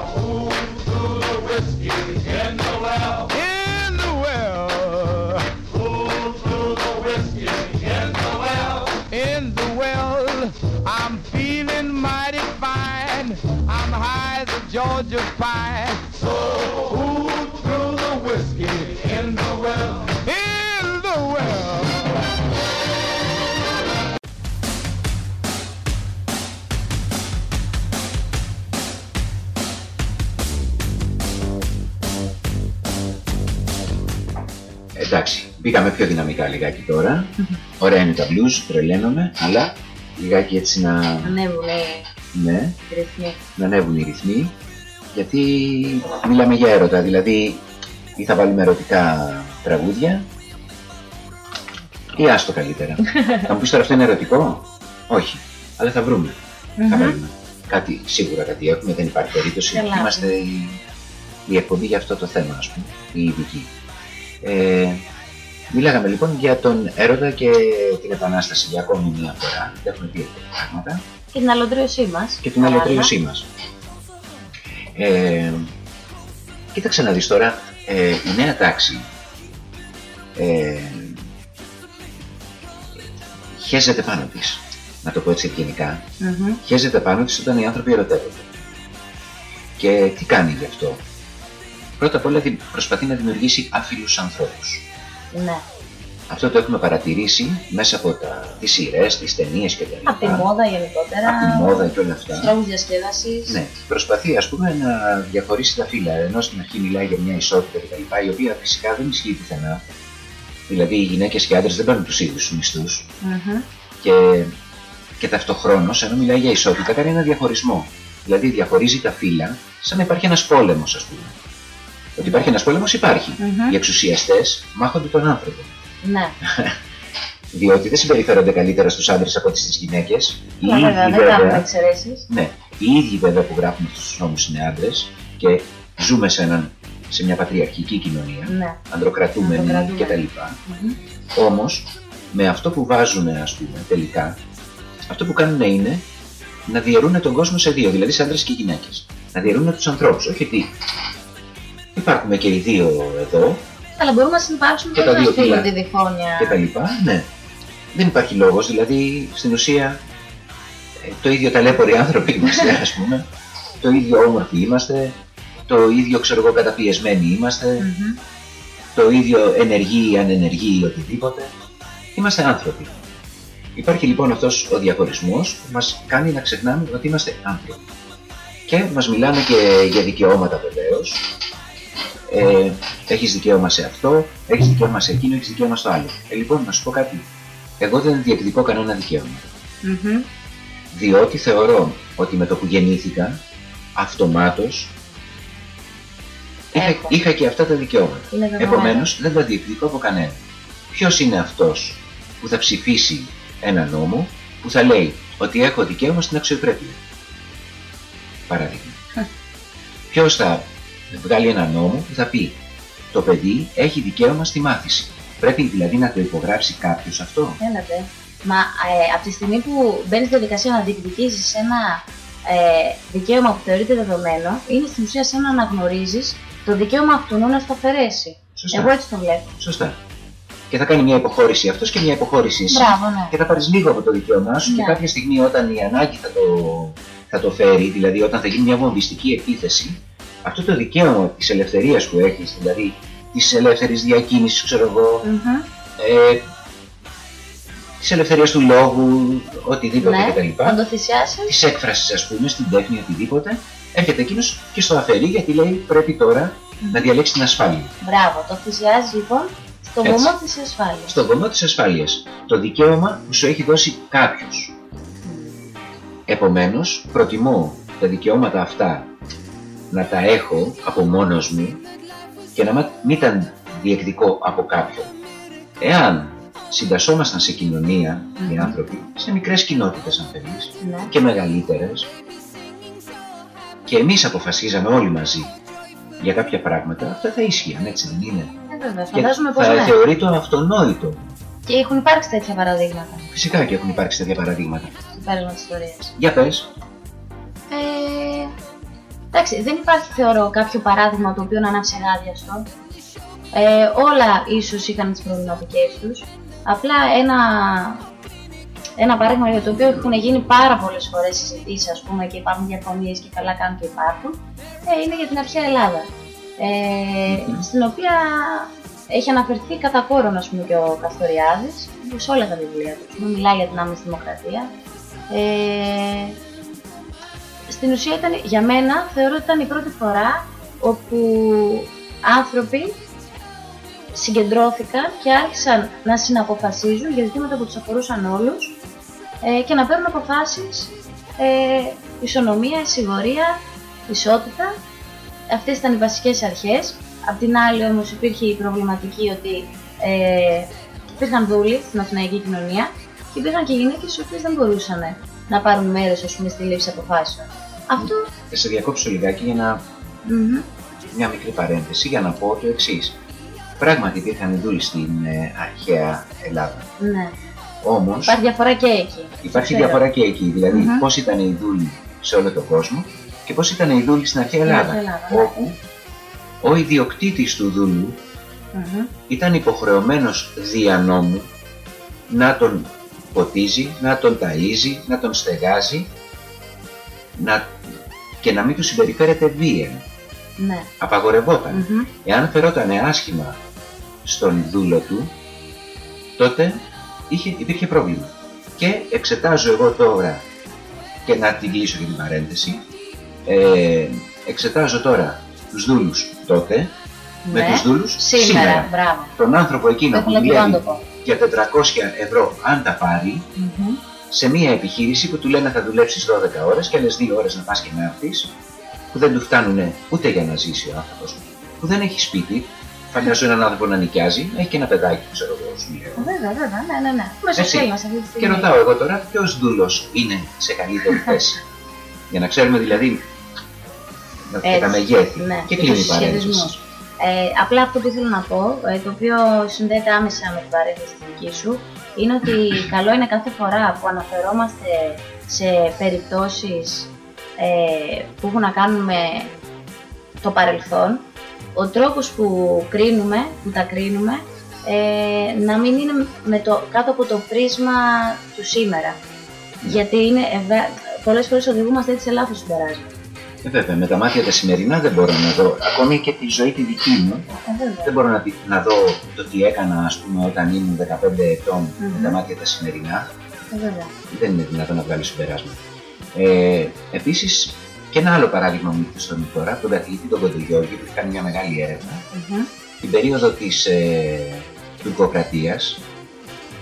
πιο δυναμικά λιγάκι τώρα. Ωραία είναι τα blues, τρελαίνομαι, αλλά λιγάκι έτσι να, Ανέβουν ναι, οι ρυθμοί. να ανέβουν οι ρυθμοί. Γιατί μιλάμε για έρωτα, δηλαδή ή θα βάλουμε ερωτικά τραγούδια ή άστο καλύτερα. θα μου πεις τώρα αυτό είναι ερωτικό; Όχι, αλλά θα βρούμε. Θα Μμμ. βάλουμε. Κάτι, σίγουρα κάτι έχουμε, δεν υπάρχει περίπτωση. Καλά. Είμαστε η, η εκπομπή για αυτό το θέμα, ας πούμε, η ειδική. Ε, μιλάγαμε λοιπόν για τον έρωτα και την επανάσταση για ακόμη μια φορά. Δεν έχουμε πει αυτά τα πράγματα. Και την αλωτρίωσή μας. Και την παράλληλα. αλωτρίωσή μας. Ε, κοίταξε να δεις τώρα, ε, η νέα τάξη ε, χέζεται πάνω της. Να το πω έτσι ευγενικά. Μμμ. χέζεται πάνω της όταν οι άνθρωποι ερωτεύονται. Και τι κάνει γι' αυτό. Πρώτα απ' όλα δη- προσπαθεί να δημιουργήσει άφιλους ανθρώπους. Ναι. Αυτό το έχουμε παρατηρήσει μέσα από τα, τις σειρές, τις ταινίες και τα λοιπά. Από τη μόδα γενικότερα. Από τη μόδα και όλα αυτά. Στους τρόπους διασκέδασης. Ναι, προσπαθεί ας πούμε να διαχωρίσει τα φύλλα. Ενώ στην αρχή μιλάει για μια ισότητα κτλ. Η οποία φυσικά δεν ισχύει πουθενά. Δηλαδή οι γυναίκες και οι άντρες δεν παίρνουν τους ίδιους μισθούς. Μμμ. και, και ταυτοχρόνως, ενώ μιλάει για ισότητα, κάνει ένα διαχωρισμό. Δηλαδή διαχωρίζει τα φύλλα σαν να υπάρχει ένας πόλεμος, ας πούμε. Ότι υπάρχει ένας πόλεμος υπάρχει. Μμμ. Οι εξουσιαστές μάχονται τον άνθρωπο. Ναι. Διότι δεν συμπεριφέρονται καλύτερα στους άντρες από τις στις γυναίκες. Οι Μα βέβαια, ίδιοι δεν κάνουμε βέβαια, εξαιρέσεις. ναι, οι ίδιοι βέβαια που γράφουν αυτούς τους νόμους είναι άντρες και ζούμε σε, έναν, σε μια πατριαρχική κοινωνία, Ναι. ανδροκρατούμενη Ανδροκρατούμενη. κτλ. Μμμ. Όμως, με αυτό που βάζουν, ας πούμε, τελικά, αυτό που κάνουν είναι να διαιρούν τον κόσμο σε δύο, δηλαδή σε άντρες και γυναίκες. Να διαιρούν τους ανθρώπους, όχι τι. Υπάρχουμε και οι δύο εδώ Αλλά μπορούμε να συνεπάρξουμε Και και τα να δύο στείλουμε φύλλα. τη διχόνοια. και τα λοιπά, ναι. Δεν υπάρχει λόγος, δηλαδή στην ουσία ε, το ίδιο ταλέποροι άνθρωποι είμαστε, ας πούμε. Το ίδιο όμορφοι είμαστε, το ίδιο ξέρω εγώ καταπιεσμένοι είμαστε, Μμμ. το ίδιο ενεργοί ή ανενεργοί ή οτιδήποτε. Είμαστε άνθρωποι. Υπάρχει λοιπόν αυτός ο διαχωρισμός που μας κάνει να ξεχνάμε ότι είμαστε άνθρωποι. Και μας μιλάνε και για δικαιώματα βεβαίως. Ε, έχεις δικαίωμα σε αυτό, έχεις δικαίωμα σε εκείνο, έχεις δικαίωμα στο άλλο. Ε, λοιπόν, να σου πω κάτι. Εγώ δεν διεκδικώ κανένα δικαίωμα. Μμμ. Διότι θεωρώ ότι με το που γεννήθηκα, αυτομάτως είχα, Έχω. είχα και αυτά τα δικαιώματα. Είναι δεδομένο. Επομένως δεν τα διεκδικώ από κανένα. Ποιος είναι αυτός που θα ψηφίσει ένα νόμο που θα λέει ότι έχω δικαίωμα στην αξιοπρέπεια; Παράδειγμα. Ποιος θα βγάλει ένα νόμο που θα πει το παιδί έχει δικαίωμα στη μάθηση. Πρέπει δηλαδή να το υπογράψει κάποιος αυτό. Έλατε. Μα ε, από τη στιγμή που μπαίνεις στη διαδικασία να διεκδικήσεις ένα ε, δικαίωμα που θεωρείται δεδομένο, είναι στην ουσία σαν να αναγνωρίζεις το δικαίωμα αυτού να στο αφαιρέσει. Σωστά. Εγώ έτσι το βλέπω. Σωστά. Και θα κάνει μια υποχώρηση αυτός και μια υποχώρηση εσύ. Μπράβο, ναι. και θα πάρεις λίγο από το δικαίωμά σου Ναι. και κάποια στιγμή όταν η ανάγκη θα το, θα το φέρει, δηλαδή όταν θα γίνει μια βομβιστική επίθεση, αυτό το δικαίωμα της ελευθερίας που έχεις, δηλαδή της ελεύθερης διακίνησης, ξέρω εγώ, Μμμ. ε, της ελευθερίας του λόγου, οτιδήποτε Ναι, κτλ. θα το θυσιάσεις. Της έκφρασης ας πούμε, στην τέχνη, οτιδήποτε, έρχεται εκείνος και στο αφαιρεί γιατί λέει πρέπει τώρα να διαλέξει την ασφάλεια. Μπράβο, το θυσιάζεις λοιπόν στο Έτσι. βωμό της ασφάλειας. στον βωμό της ασφάλειας. Το δικαίωμα που σου έχει δώσει κάποιος. Επομένως, προτιμώ τα δικαιώματα αυτά να τα έχω από μόνος μου και να μα- μην τα διεκδικώ από κάποιον. Εάν συντασσόμασταν σε κοινωνία οι Μμμ. άνθρωποι, σε μικρές κοινότητες αν θέλεις, Ναι. και μεγαλύτερες, και εμείς αποφασίζαμε όλοι μαζί για κάποια πράγματα, αυτά θα ίσχυαν, έτσι δεν είναι; Ε, βέβαια, Και φαντάζομαι πως θα ναι. θεωρεί το αυτονόητο. Και έχουν υπάρξει τέτοια παραδείγματα Φυσικά και έχουν υπάρξει τέτοια παραδείγματα. στο πέρασμα της ιστορίας. Για πες. Ε, εντάξει, δεν υπάρχει θεωρώ κάποιο παράδειγμα το οποίο να είναι αψεγάδιαστο. Ε, όλα ίσως είχαν τις προβληματικές τους. Απλά ένα, ένα παράδειγμα για το οποίο έχουν γίνει πάρα πολλές φορές συζητήσεις ας πούμε και υπάρχουν διαφωνίες και καλά κάνουν και υπάρχουν ε, είναι για την αρχαία Ελλάδα. Ε, Μμμ. στην οποία έχει αναφερθεί κατά κόρον ας πούμε και ο Καστοριάδης σε όλα τα βιβλία του. Ας πούμε, Μιλάει για την άμεση δημοκρατία. Ε, στην ουσία ήταν, για μένα, θεωρώ ότι ήταν η πρώτη φορά όπου άνθρωποι συγκεντρώθηκαν και άρχισαν να συναποφασίζουν για ζητήματα που τους αφορούσαν όλους ε, και να παίρνουν αποφάσεις ε, ισονομία, σιγορία, ισότητα. Αυτές ήταν οι βασικές αρχές. Απ' την άλλη όμως υπήρχε η προβληματική ότι ε, υπήρχαν δούλοι στην αθηναϊκή κοινωνία και υπήρχαν και γυναίκες οι οποίες δεν μπορούσαν να πάρουν μέρος ας πούμε, στη λήψη αποφάσεων. Αυτό... Θα σε διακόψω λιγάκι για να... Μμμ. μια μικρή παρένθεση για να πω το εξής. Πράγματι υπήρχαν δούλοι στην ε, αρχαία Ελλάδα. Ναι. Όμως Υπάρχει διαφορά και εκεί. υπάρχει Ξέρω. διαφορά και εκεί. Δηλαδή Μμμ. πώς ήταν οι δούλοι σε όλο τον κόσμο και πώς ήταν οι δούλοι στην αρχαία Στην Ελλάδα. αρχαία Ελλάδα, ναι. όπου ο ιδιοκτήτης του δούλου Μμμ. ήταν υποχρεωμένος δια νόμου να τον ποτίζει, να τον ταΐζει, να τον στεγάζει να... και να μην του συμπεριφέρεται βία. Ναι. Απαγορευόταν. Μμμ. Εάν φερόταν άσχημα στον δούλο του, τότε είχε, υπήρχε πρόβλημα. Και εξετάζω εγώ τώρα, και να την κλείσω για την παρένθεση, ε, εξετάζω τώρα τους δούλους τότε με Ναι. τους δούλους Σήμερα, σήμερα. μπράβο. Τον άνθρωπο εκείνο Δεν που θέλω και εγώ να το δουλεύει πω. για 400 ευρώ αν τα πάρει, Μμμ. Σε μια επιχείρηση που του λένε θα δουλέψεις 12 ώρες και άλλες 2 ώρες να πας και να έρθεις, που δεν του φτάνουν ούτε για να ζήσει ο άνθρωπος, που δεν έχει σπίτι, φαντάζομαι έναν άνθρωπο να νοικιάζει, να έχει και ένα παιδάκι, ξέρω εγώ, σου λέω. Βέβαια, βέβαια, ναι, ναι, ναι. Μέσα Έτσι. στο αυτή τη Και στιγμή. ρωτάω εγώ τώρα ποιος δούλος είναι σε καλύτερη θέση; Για να ξέρουμε δηλαδή και τα Έτσι, μεγέθη. ναι, και και κλείνει η τους παρένθεση. συσχετισμούς. Ε, απλά αυτό που ήθελα να πω, ε, το οποίο συνδέεται άμεσα με την παρένθεση της δικής σου, είναι ότι καλό είναι κάθε φορά που αναφερόμαστε σε περιπτώσεις ε, που έχουν να κάνουν με το παρελθόν, ο τρόπος που κρίνουμε, που τα κρίνουμε, ε, να μην είναι με το, κάτω από το πρίσμα του σήμερα. Γιατί είναι, ευα... πολλές φορές οδηγούμαστε έτσι σε λάθος συμπεράσματα. Ε, βέβαια, με τα μάτια τα σημερινά δεν μπορώ να δω, ακόμη και τη ζωή τη δική μου, Ε, βέβαια. δεν μπορώ να, δει- να δω το τι έκανα ας πούμε όταν ήμουν 15 ετών με Μμμ. τα μάτια τα σημερινά. Ε, βέβαια. Δεν είναι δυνατόν να βγάλεις συμπεράσματα. Ε, Επίσης, και ένα άλλο παράδειγμα μου ήρθε στο νου τώρα, τον καθηγητή τον Κοντογιώργη που έχει κάνει μια μεγάλη έρευνα Μμμ. την περίοδο της ε, τουρκοκρατίας,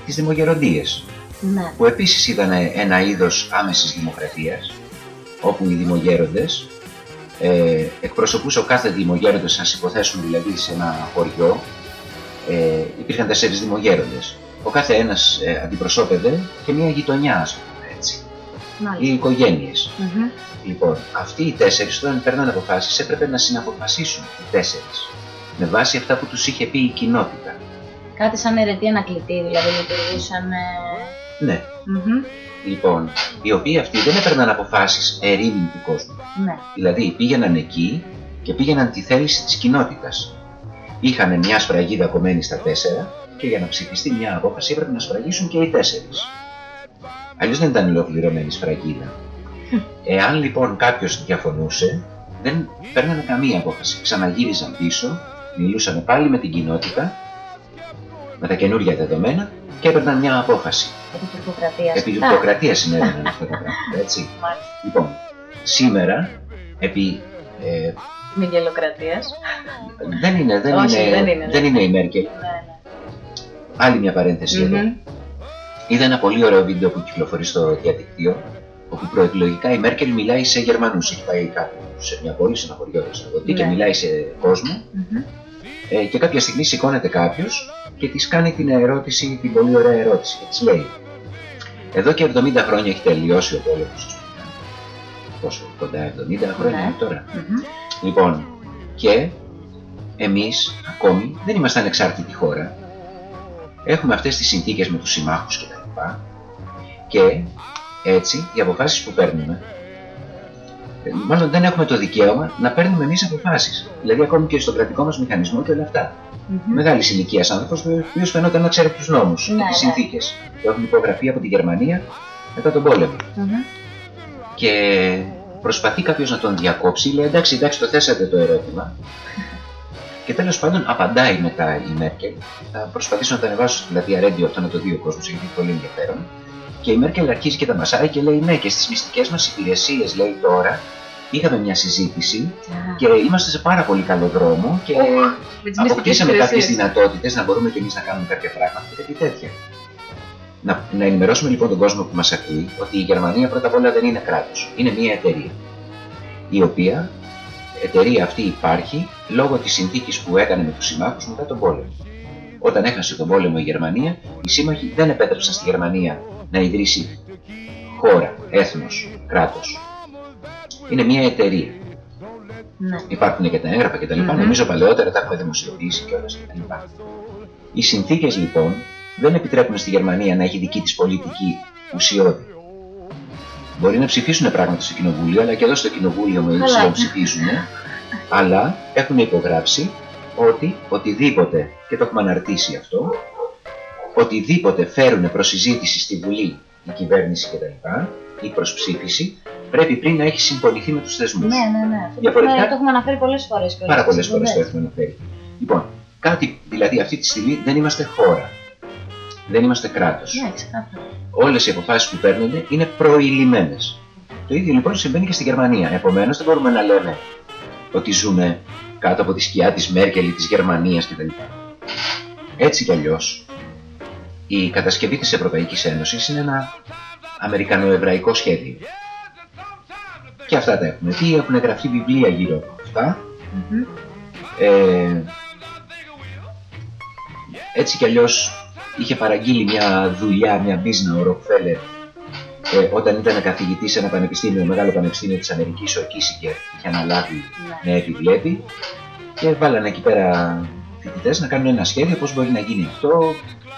τις δημογεροντίες, Ναι. που επίσης ήταν ένα είδος άμεσης δημοκρατίας, όπου οι δημογέροντες ε, εκπροσωπούσε ο κάθε δημογέροντας, ας υποθέσουμε δηλαδή σε ένα χωριό, ε, υπήρχαν τέσσερις δημογέροντες. Ο κάθε ένας ε, αντιπροσώπευε και μια γειτονιά, ας πούμε έτσι, Μάλιστα. οι οικογένειες. Μμμ. Λοιπόν, αυτοί οι τέσσερις όταν παίρναν αποφάσεις έπρεπε να συναποφασίσουν οι τέσσερις με βάση αυτά που τους είχε πει η κοινότητα. Κάτι σαν αιρετή ανακλητή, δηλαδή λειτουργούσαν. Ε... Ναι, μμμ. Λοιπόν, οι οποίοι αυτοί δεν έπαιρναν αποφάσεις ερήμην του κόσμου. Ναι. Δηλαδή πήγαιναν εκεί και πήγαιναν τη θέληση της κοινότητας. Είχαν μια σφραγίδα κομμένη στα τέσσερα και για να ψηφιστεί μια απόφαση έπρεπε να σφραγίσουν και οι τέσσερις. Αλλιώς δεν ήταν ολοκληρωμένη σφραγίδα. Εάν λοιπόν κάποιος διαφωνούσε, δεν παίρνανε καμία απόφαση. Ξαναγύριζαν πίσω, μιλούσαν πάλι με την κοινότητα, με τα καινούργια δεδομένα και έπαιρναν μια απόφαση. Επί τουρκοκρατίας. Επί Α, τουρκοκρατίας συνέβαιναν αυτά τα πράγματα, έτσι. Μάλιστα. Λοιπόν, σήμερα, επί ε, Μη γελοκρατίας. δεν είναι, δεν Όχι, είναι, δεν είναι, δεν ναι. είναι η Μέρκελ. Ναι, ναι. Άλλη μια παρένθεση εδώ. Μμμ. Είδα ένα πολύ ωραίο βίντεο που κυκλοφορεί στο διαδικτύο, όπου προεκλογικά η Μέρκελ μιλάει σε Γερμανούς. Έχει πάει κάπου σε μια πόλη, σε ένα χωριό, δεν ξέρω τι, και Ναι. μιλάει σε κόσμο. Μμμ. Ε, και κάποια στιγμή σηκώνεται κάποιος και της κάνει την ερώτηση, την πολύ ωραία ερώτηση. Και της λέει: Εδώ και 70 χρόνια έχει τελειώσει ο πόλεμος. Πόσο, κοντά 70 χρόνια Ναι. είναι τώρα. Μμμ. Λοιπόν, και εμείς ακόμη δεν είμαστε ανεξάρτητη χώρα. Έχουμε αυτές τις συνθήκες με τους συμμάχους και τα λοιπά. Και έτσι οι αποφάσεις που παίρνουμε, ε, μάλλον δεν έχουμε το δικαίωμα να παίρνουμε εμείς αποφάσεις. Δηλαδή ακόμη και στον κρατικό μας μηχανισμό και όλα αυτά. Μμμ. Μεγάλης ηλικίας άνθρωπος, ο οποίος φαινόταν να ξέρει τους νόμους Ναι, και τις ναι. συνθήκες που έχουν υπογραφεί από τη Γερμανία μετά τον πόλεμο Μμμ. και προσπαθεί κάποιος να τον διακόψει, λέει εντάξει, εντάξει, το θέσατε το ερώτημα. Και τέλος πάντων απαντάει μετά η Μέρκελ. Θα προσπαθήσω να το ανεβάσω στην πλατεία Radio αυτό να το δει ο κόσμος, έχει πολύ ενδιαφέρον. Και η Μέρκελ αρχίζει και τα μασάει και λέει: Ναι, και στις μυστικές μας υπηρεσίες, λέει τώρα, είχαμε μια συζήτηση Α, και είμαστε σε πάρα πολύ καλό δρόμο και με τις μυστικές αποκτήσαμε κάποιες υπηρεσίες. δυνατότητες να μπορούμε και εμείς να κάνουμε κάποια πράγματα και τέτοια τέτοια. Να, να ενημερώσουμε λοιπόν τον κόσμο που μας ακούει ότι η Γερμανία πρώτα απ' όλα δεν είναι κράτος, είναι μια εταιρεία. Η οποία εταιρεία αυτή υπάρχει λόγω της συνθήκης που έκανε με τους συμμάχους μετά τον πόλεμο. Όταν έχασε τον πόλεμο η Γερμανία, οι σύμμαχοι δεν επέτρεψαν στη Γερμανία να ιδρύσει χώρα, έθνος, κράτος. Είναι μια εταιρεία. Ναι. Υπάρχουν και τα έγγραφα και τα λοιπά. Μμμ. Νομίζω παλαιότερα τα έχουμε δημοσιοποιήσει και όλα και τα λοιπά. Οι συνθήκες λοιπόν δεν επιτρέπουν στη Γερμανία να έχει δική της πολιτική ουσιώδη. Μπορεί να ψηφίσουν πράγματα στο κοινοβούλιο, αλλά και εδώ στο κοινοβούλιο με Καλά. ουσία ψηφίζουν. Αλλά έχουν υπογράψει ότι οτιδήποτε, και το έχουμε αναρτήσει αυτό, οτιδήποτε φέρουν προς συζήτηση στη Βουλή η κυβέρνηση κτλ. ή προς ψήφιση, πρέπει πριν να έχει συμφωνηθεί με τους θεσμούς. Ναι, ναι, ναι. Αυτό το Διαφορετικά- έχουμε- το έχουμε αναφέρει πολλές φορές. Πάρα πολλές φορές το έχουμε αναφέρει. Λοιπόν, κάτι, δηλαδή αυτή τη στιγμή δεν είμαστε χώρα. Δεν είμαστε κράτος. Ναι, ξεκάθαρα. Όλες οι αποφάσεις που παίρνονται είναι προηλημένε. Το ίδιο λοιπόν συμβαίνει και στη Γερμανία. Επομένως δεν μπορούμε να λέμε ότι ζούμε κάτω από τη σκιά της Μέρκελ ή της Γερμανίας κτλ. Έτσι κι αλλιώς, η κατασκευή της Ευρωπαϊκής Ένωσης είναι ένα αμερικανοεβραϊκό σχέδιο. Και αυτά τα έχουμε δει, έχουν γραφεί βιβλία γύρω από αυτά. Μμμ. Ε, έτσι κι αλλιώς είχε παραγγείλει μια δουλειά, μια μπίζνα ο Ροκφέλερ ε, όταν ήταν καθηγητής σε ένα πανεπιστήμιο, μεγάλο πανεπιστήμιο της Αμερικής, ο Κίσικερ, είχε αναλάβει Ναι. να επιβλέπει και βάλανε εκεί πέρα φοιτητές να κάνουν ένα σχέδιο πώς μπορεί να γίνει αυτό,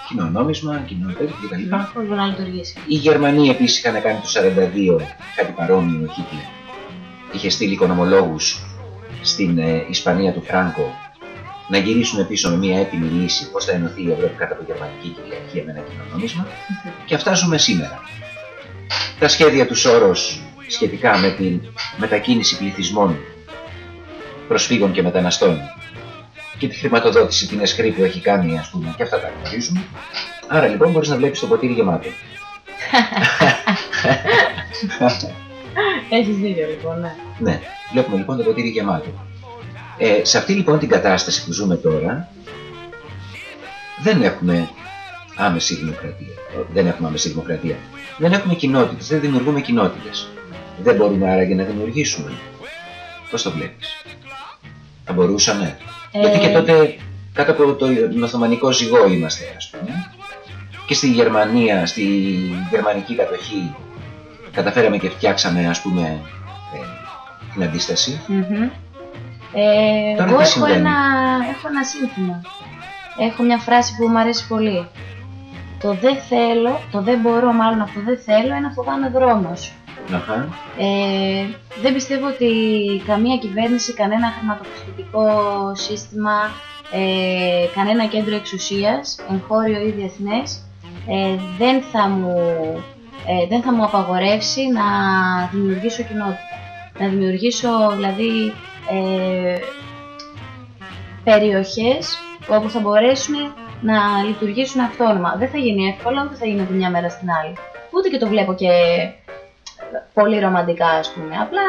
κοινό νόμισμα, κοινό τέτοιο κτλ. Πώς μπορεί να λειτουργήσει. Οι Γερμανοί επίσης είχαν κάνει το 42 κάτι παρόμοιο ο Χίτλερ. Είχε στείλει οικονομολόγους στην ε, Ισπανία του Φράγκο να γυρίσουν πίσω με μια έτοιμη λύση πώς θα ενωθεί η Ευρώπη κάτω από γερμανική κυριαρχία με ένα κοινό νόμισμα και αυτά ζούμε σήμερα. Τα σχέδια του Σόρος σχετικά με την μετακίνηση πληθυσμών προσφύγων και μεταναστών και τη χρηματοδότηση, την εσχρή που έχει κάνει, ας πούμε, και αυτά τα γνωρίζουμε. Άρα λοιπόν μπορείς να βλέπεις το ποτήρι γεμάτο. Έχεις δίκιο λοιπόν, ναι. Ναι, βλέπουμε λοιπόν το ποτήρι γεμάτο. Ε, σε αυτή λοιπόν την κατάσταση που ζούμε τώρα, δεν έχουμε άμεση δημοκρατία. Ε, Δεν έχουμε άμεση δημοκρατία. Δεν έχουμε κοινότητες, δεν δημιουργούμε κοινότητες. Δεν μπορούμε άραγε να δημιουργήσουμε. Πώς το βλέπεις; Θα μπορούσαμε; Γιατί και Ε, τότε κάτω από το Οθωμανικό ζυγό είμαστε, ας πούμε. Και στη Γερμανία, στη γερμανική κατοχή, καταφέραμε και φτιάξαμε, ας πούμε, ε, την αντίσταση. μμμ. Ε, Τώρα εγώ τι έχω συμβαίνει; ένα, έχω ένα σύνθημα. Έχω μια φράση που μου αρέσει πολύ. Το δεν θέλω, το δεν μπορώ μάλλον αυτό δεν θέλω, ένα φοβάμαι δρόμος. Αχα. Ε, δεν πιστεύω ότι καμία κυβέρνηση, κανένα χρηματοπιστωτικό σύστημα, ε, κανένα κέντρο εξουσίας, εγχώριο ή διεθνές, ε, δεν, θα μου, ε, δεν θα μου απαγορεύσει να δημιουργήσω κοινότητα. Να δημιουργήσω δηλαδή ε, περιοχές όπου θα μπορέσουν να λειτουργήσουν αυτόνομα. Δεν θα γίνει εύκολα, ούτε θα γίνει από μια μέρα στην άλλη. Ούτε και το βλέπω και πολύ ρομαντικά ας πούμε. Απλά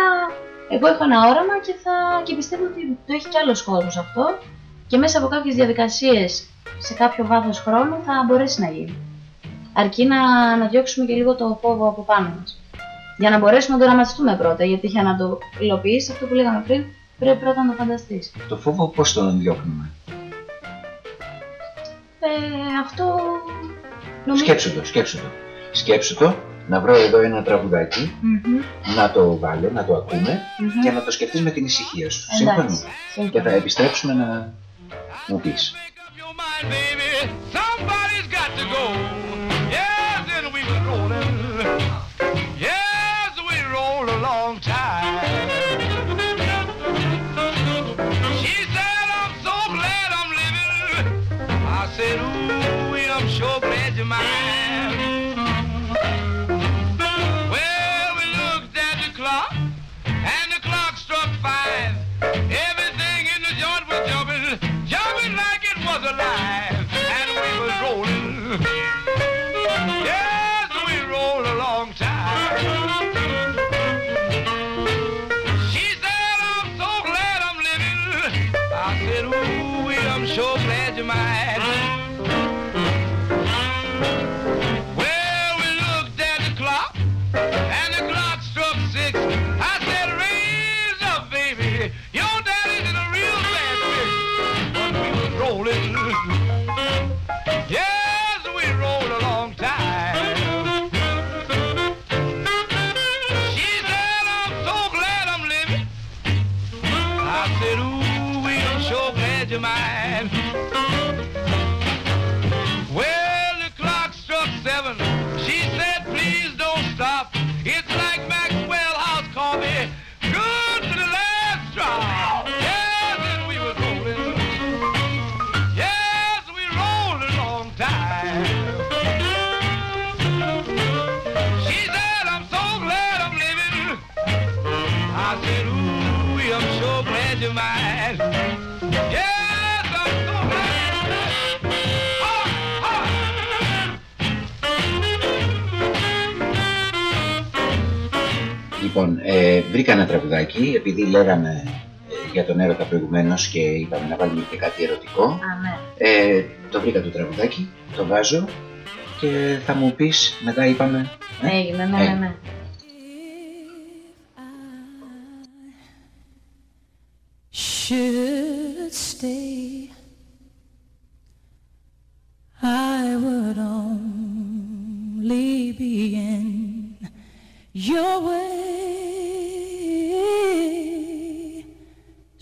εγώ έχω ένα όραμα και, θα... και πιστεύω ότι το έχει κι άλλος κόσμος αυτό και μέσα από κάποιες διαδικασίες σε κάποιο βάθος χρόνου θα μπορέσει να γίνει. Αρκεί να, να διώξουμε και λίγο το φόβο από πάνω μας. Για να μπορέσουμε να το οραματιστούμε πρώτα, γιατί για να το υλοποιήσεις αυτό που λέγαμε πριν, πρέπει πρώτα να το φανταστείς. Το φόβο πώς τον διώχνουμε; Ε, αυτό νομίζω... Σκέψου το, σκέψου το. Σκέψου το, να βρω εδώ ένα τραγουδάκι, Μμμ, να το βάλω, να το ακούμε μμμ. και να το σκεφτείς με την ησυχία σου. Εντάξει, Σύμφωνοι; Και σύμφωνοι. θα επιστρέψουμε να μου πεις. βρήκα ένα τραγουδάκι, επειδή λέγαμε ε, για τον έρωτα προηγουμένως και είπαμε να βάλουμε και κάτι ερωτικό. Α, ναι. ε, το βρήκα το τραγουδάκι, το βάζω και θα μου πεις μετά είπαμε. Ε? Ναι, ναι, ναι, ναι, ναι.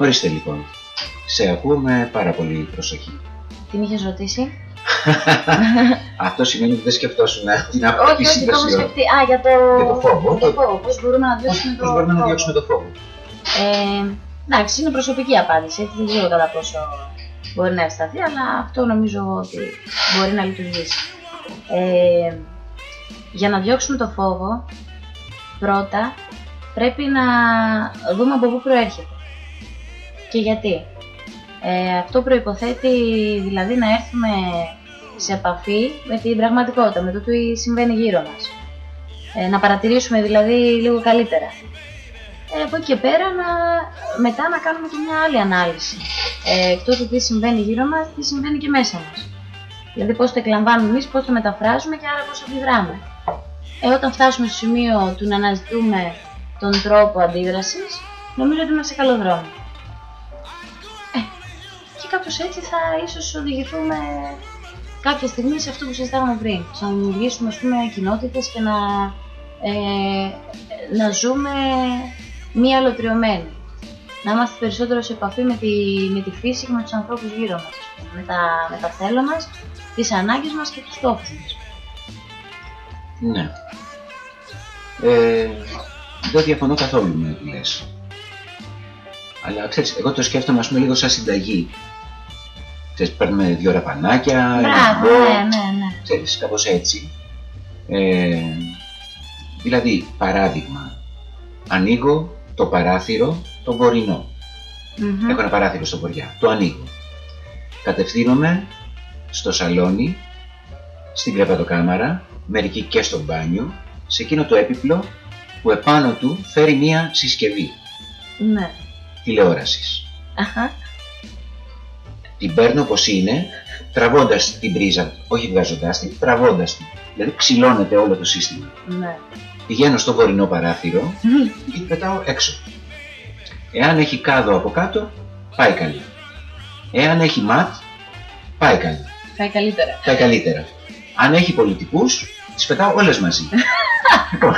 Ορίστε λοιπόν. Σε ακούμε πάρα πολύ προσοχή. Την είχες ρωτήσει; Αυτό σημαίνει ότι δεν σκεφτόσουν την όχι, απάντηση όχι, το έχω σκεφτεί. Α, για το, Για το φόβο. Το φόβο. Πώς μπορούμε να διώξουμε το Πώς μπορούμε να φόβο; διώξουμε το φόβο; Ε, εντάξει, είναι προσωπική απάντηση. Έτσι, δεν ξέρω κατά πόσο μπορεί να ευσταθεί, αλλά αυτό νομίζω ότι μπορεί να λειτουργήσει. Ε, για να διώξουμε το φόβο, πρώτα πρέπει να δούμε από πού προέρχεται και γιατί; Ε, αυτό προϋποθέτει δηλαδή να έρθουμε σε επαφή με την πραγματικότητα, με το τι συμβαίνει γύρω μας. Ε, να παρατηρήσουμε δηλαδή λίγο καλύτερα. Ε, από εκεί και πέρα να, μετά να κάνουμε και μια άλλη ανάλυση. Ε, εκτός του τι συμβαίνει γύρω μας, τι συμβαίνει και μέσα μας. Δηλαδή πώς το εκλαμβάνουμε εμείς, πώς το μεταφράζουμε και άρα πώς αντιδράμε. Ε, όταν φτάσουμε στο σημείο του να αναζητούμε τον τρόπο αντίδρασης, νομίζω ότι είμαστε σε καλό δρόμο. Ε, και κάπως έτσι θα ίσως οδηγηθούμε κάποια στιγμή σε αυτό που συζητάγαμε πριν. Στο να δημιουργήσουμε, ας πούμε, κοινότητες και να, ε, να ζούμε μη αλωτριωμένοι. Να είμαστε περισσότερο σε επαφή με τη, με τη φύση και με τους ανθρώπους γύρω μας. ας πούμε, Με τα, με τα θέλω μας, τις ανάγκες μας και τους στόχους μας. Ναι. Ε, δεν διαφωνώ καθόλου με ό,τι λες. Αλλά ξέρεις, εγώ το σκέφτομαι ας πούμε λίγο σαν συνταγή. Ξέρεις, παίρνουμε δύο ραπανάκια, ένα Μπράβο, μπρο, ναι, ναι, ναι. ξέρεις, κάπως έτσι. Ε, δηλαδή, παράδειγμα, ανοίγω το παράθυρο το βορεινό. Μμμ. Έχω ένα παράθυρο στο βορειά. Το ανοίγω. Κατευθύνομαι στο σαλόνι, στην κρεβατοκάμαρα, μερικοί και στο μπάνιο, σε εκείνο το έπιπλο που επάνω του φέρει μία συσκευή Ναι. τηλεόρασης. Αχα. Την παίρνω όπως είναι, τραβώντας την πρίζα, όχι βγάζοντάς την, τραβώντας την. Δηλαδή ξυλώνεται όλο το σύστημα. Ναι. Πηγαίνω στο βορεινό παράθυρο και την πετάω έξω. Εάν έχει κάδο από κάτω, πάει καλά. Εάν έχει ματ, πάει καλά. Πάει καλύτερα. πάει καλύτερα. Αν έχει πολιτικούς, τις πετάω όλες μαζί. Λοιπόν,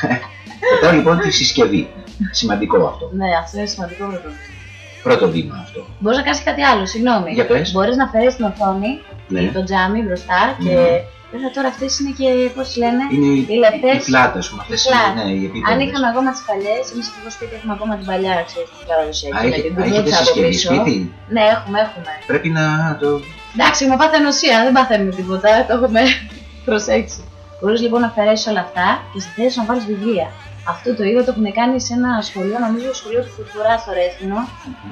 πετάω λοιπόν τη συσκευή. Σημαντικό αυτό. Ναι, αυτό είναι σημαντικό βέβαια. Πρώτο βήμα αυτό. Μπορείς να κάνεις κάτι άλλο, συγγνώμη. Για πες. Μπορείς να φέρεις την οθόνη, Ναι. το τζάμι μπροστά και. Βέβαια τώρα αυτές είναι και πώς λένε. Είναι οι, οι λεπτές. οι πλάτες, ας πούμε, αυτές Οι πλάτες. είναι ναι, οι επίπεδες. Αν είχαμε ακόμα τις παλιέ, εμείς στο σπίτι έχουμε ακόμα την παλιά, ξέρεις τις παραδοσιακή. Α, με έχετε- την α, έχετε κουμπούτσα από συσκευή πίσω. σπίτι; Ναι, έχουμε, έχουμε. Πρέπει να το... Εντάξει, με πάθαμε ουσία, δεν παθαίνουμε τίποτα, το έχουμε προσέξει. Μπορείς λοιπόν να αφαιρέσει όλα αυτά και στη θέση να βάλεις βιβλία. Αυτό το είδα το έχουν κάνει σε ένα σχολείο, νομίζω το σχολείο του Φουρφουρά στο Ρέθινο,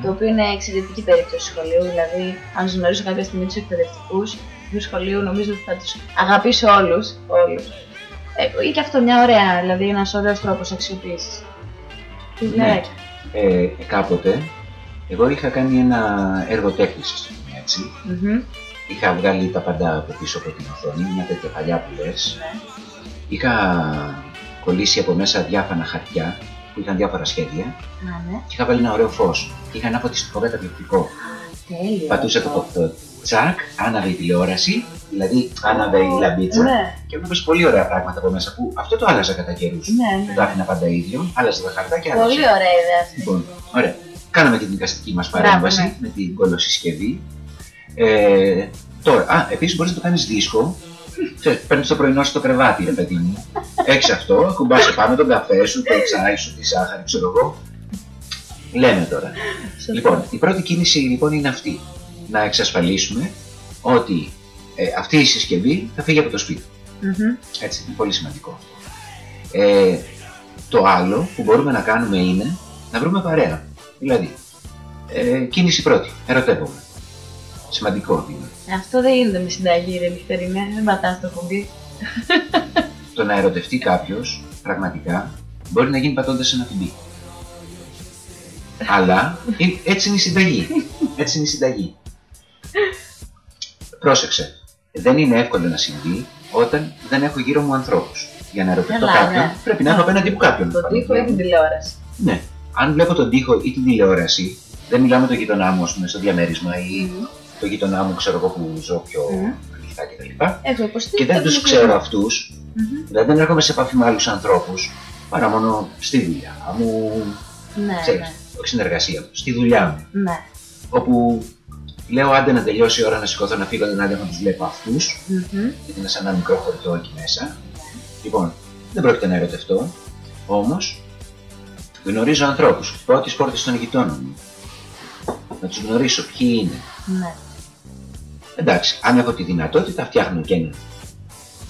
το οποίο είναι εξαιρετική περίπτωση σχολείου. Δηλαδή, αν σα γνωρίσω κάποια στιγμή τους εκπαιδευτικούς του σχολείου, νομίζω ότι θα τους αγαπήσω όλους. Όλους. Ε, ή και αυτό μια ωραία, δηλαδή ένας ωραίος τρόπος αξιοποίησης. Ναι. Ε, κάποτε, εγώ είχα κάνει ένα έργο τέχνης, ας το πούμε έτσι. Μμμ, Είχα βγάλει τα πάντα από πίσω από την οθόνη, μια τέτοια παλιά που λες. ναι. Είχα κολλήσει από μέσα διάφανα χαρτιά που είχαν διάφορα σχέδια Να, ναι. και είχα βάλει ένα ωραίο φως και είχα ένα φωτιστικό καταπληκτικό. Τέλειο. Πατούσα το, το τσακ, άναβε η τηλεόραση, δηλαδή άναβε η λαμπίτσα Ναι, και έβλεπες πολύ ωραία πράγματα από μέσα που αυτό το άλλαζα κατά καιρούς. ναι, Δεν ναι. το άφηνα πάντα ίδιο, άλλαζα τα χαρτάκια, Πολύ άλλαζα. ωραία ιδέα αυτή. Λοιπόν, ωραία. Κάναμε και την δικαστική μας Μπράβο, παρέμβαση ναι. με την κολοσυσκευή. Ε, τώρα, α, επίσης μπορείς να το κάνεις δίσκο. Ξέρεις, παίρνεις το πρωινό στο κρεβάτι, ρε παιδί μου. Έχεις αυτό, ακουμπάς επάνω τον καφέ σου, το τσάι σου, τη ζάχαρη, ξέρω εγώ. Λέμε τώρα. Σωστά. Λοιπόν, η πρώτη κίνηση λοιπόν είναι αυτή. Να εξασφαλίσουμε ότι ε, αυτή η συσκευή θα φύγει από το σπίτι. Μμμ. Έτσι, είναι πολύ σημαντικό. Ε, το άλλο που μπορούμε να κάνουμε είναι να βρούμε παρέα. Δηλαδή, ε, κίνηση πρώτη, ερωτεύομαι. Σημαντικό βήμα. Αυτό δεν γίνεται με συνταγή, ρε νυχτερινέ. Δεν πατάς το κουμπί. Το να ερωτευτεί κάποιος, πραγματικά, μπορεί να γίνει πατώντας ένα κουμπί. Αλλά ε, έτσι είναι η συνταγή. Έτσι είναι η συνταγή. Πρόσεξε. Δεν είναι εύκολο να συμβεί όταν δεν έχω γύρω μου ανθρώπους. Για να ερωτευτώ Καλά, κάποιον, ναι. πρέπει να έχω απέναντι μου κάποιον. Το τείχο ή την τηλεόραση. Ναι. Αν βλέπω τον τοίχο ή την τηλεόραση, δεν μιλάμε το γειτονά μου, ας πούμε, στο διαμέρισμα ή το γειτονά μου, ξέρω εγώ που ζω πιο Μμμ. ανοιχτά κτλ. Έχω υποστεί. Και δεν το τους τείχο. ξέρω αυτούς, Μμμ. δηλαδή δεν έρχομαι σε επαφή με άλλους ανθρώπους, παρά μόνο στη δουλειά μου, Ναι, ξέρεις, ναι. όχι στην εργασία μου, στη δουλειά μου. Ναι. Όπου λέω άντε να τελειώσει η ώρα να σηκωθώ να φύγω, δεν άντε να τους βλέπω αυτούς, Μμμ. γιατί είναι σαν ένα μικρό χωριό εκεί μέσα. Λοιπόν, δεν πρόκειται να ερωτευτώ, όμως γνωρίζω ανθρώπους. Πάω τις πόρτες των γειτόνων μου. Να τους γνωρίσω ποιοι είναι. Ναι. Εντάξει, αν έχω τη δυνατότητα, φτιάχνω και ένα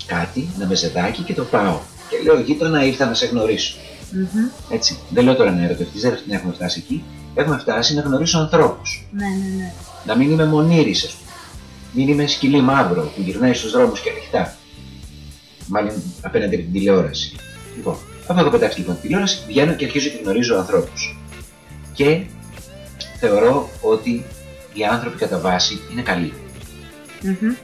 κάτι, ένα μεζεδάκι και το πάω. Και λέω γείτονα, ήρθα να σε γνωρίσω. Μμμ. Έτσι. Δεν λέω τώρα να ερωτευτείς, δεν έχουμε φτάσει εκεί. Έχουμε φτάσει να γνωρίσω ανθρώπους. Ναι, ναι, ναι. Να μην είμαι μονήρης, ας πούμε. Μην είμαι σκυλί μαύρο που γυρνάει στους δρόμους και ανοιχτά. Μάλλον απέναντι από την τηλεόραση. Λοιπόν, αφού έχω πετάξει λοιπόν την τηλεόραση, βγαίνω και αρχίζω και γνωρίζω ανθρώπους. Και θεωρώ ότι οι άνθρωποι κατά βάση είναι καλοί. Μμμ.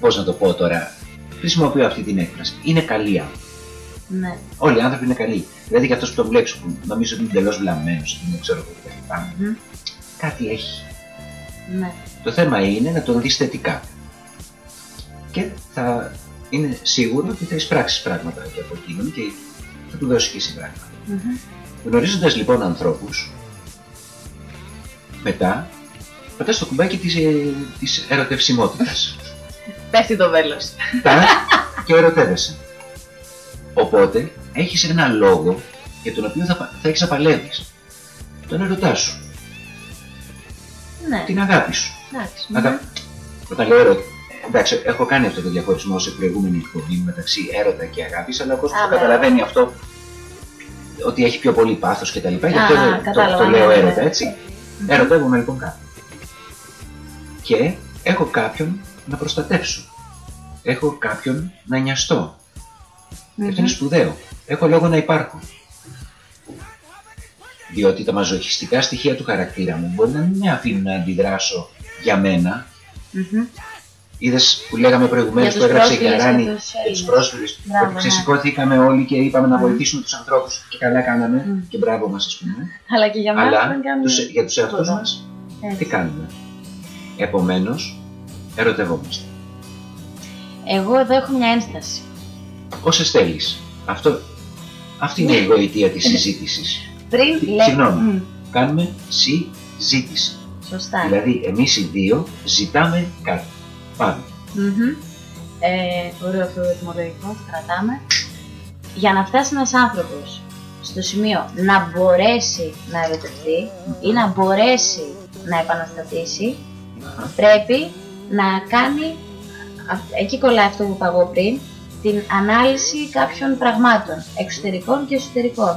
Πώς να το πω τώρα, χρησιμοποιώ αυτή την έκφραση. Είναι καλοί άνθρωποι. Ναι. Όλοι οι άνθρωποι είναι καλοί. Δηλαδή και αυτός που το βλέπει που νομίζω ότι είναι εντελώ βλαμμένος, δεν ξέρω εγώ τι κάνει. Μμμ. Κάτι έχει. Ναι. Το θέμα είναι να τον δεις θετικά. Και θα είναι σίγουρο ότι θα εισπράξεις πράγματα και από εκείνον και θα του δώσεις και εσύ πράγματα. Μμμ. Γνωρίζοντας λοιπόν ανθρώπους, μετά πατάς το κουμπάκι της, ε, της ερωτευσιμότητας. Πέφτει το βέλος. Τα και ερωτεύεσαι. Οπότε έχεις ένα λόγο για τον οποίο θα, πα- θα έχεις να παλεύεις. Τον ερωτά σου, Ναι. την αγάπη σου. Εντάξει. Αγα... Μμμ. Όταν λέω έρωτα, εντάξει, έχω κάνει αυτό το διαχωρισμό σε προηγούμενη εκπομπή μεταξύ έρωτα και αγάπης, αλλά ο κόσμος Α, το βέβαια. καταλαβαίνει αυτό ότι έχει πιο πολύ πάθος κτλ. Γι' αυτό Α, δεν- το, κατάλαβα, το ναι, λέω ναι, ναι. έρωτα, έτσι. Ερωτεύομαι λοιπόν κάποιον. Και έχω κάποιον να προστατεύσω. Έχω κάποιον να νοιαστώ. Και αυτό είναι σπουδαίο. Έχω λόγο να υπάρχω. Διότι τα μαζοχιστικά στοιχεία του χαρακτήρα μου μπορεί να μην με αφήνουν να αντιδράσω για μένα, Μμμ. Είδες που λέγαμε προηγουμένως Για που τους έγραψε η πρόσφυγες Γιαράνη και τους για τους Έλληνες. πρόσφυγες. Μπράβο, Ότι ναι. ξεσηκώθηκαμε όλοι και είπαμε να Μμμ. βοηθήσουμε τους ανθρώπους και καλά κάναμε Μμ. και μπράβο μας, ας πούμε. Αλλά και για μένα Αλλά δεν κάνουμε. τους, για τους εαυτούς τίποτα. μας Έτσι. τι κάνουμε; Επομένως, ερωτευόμαστε. Εγώ εδώ έχω μια ένσταση. Όσες θέλεις. Αυτό, αυτή είναι η γοητεία της συζήτησης. Πριν Τι- λέει. συγγνώμη. Μμ, Κάνουμε συζήτηση. Σωστά. Δηλαδή, εμείς οι δύο ζητάμε κάτι. Πάμε. Μμμ. Ε, ωραίο αυτό το ετοιμολογικό, το κρατάμε. Για να φτάσει ένας άνθρωπος στο σημείο να μπορέσει να ερωτευτεί ή να μπορέσει να επαναστατήσει, πρέπει να κάνει, α- εκεί κολλάει αυτό που είπα εγώ πριν, την ανάλυση κάποιων πραγμάτων, εξωτερικών και εσωτερικών.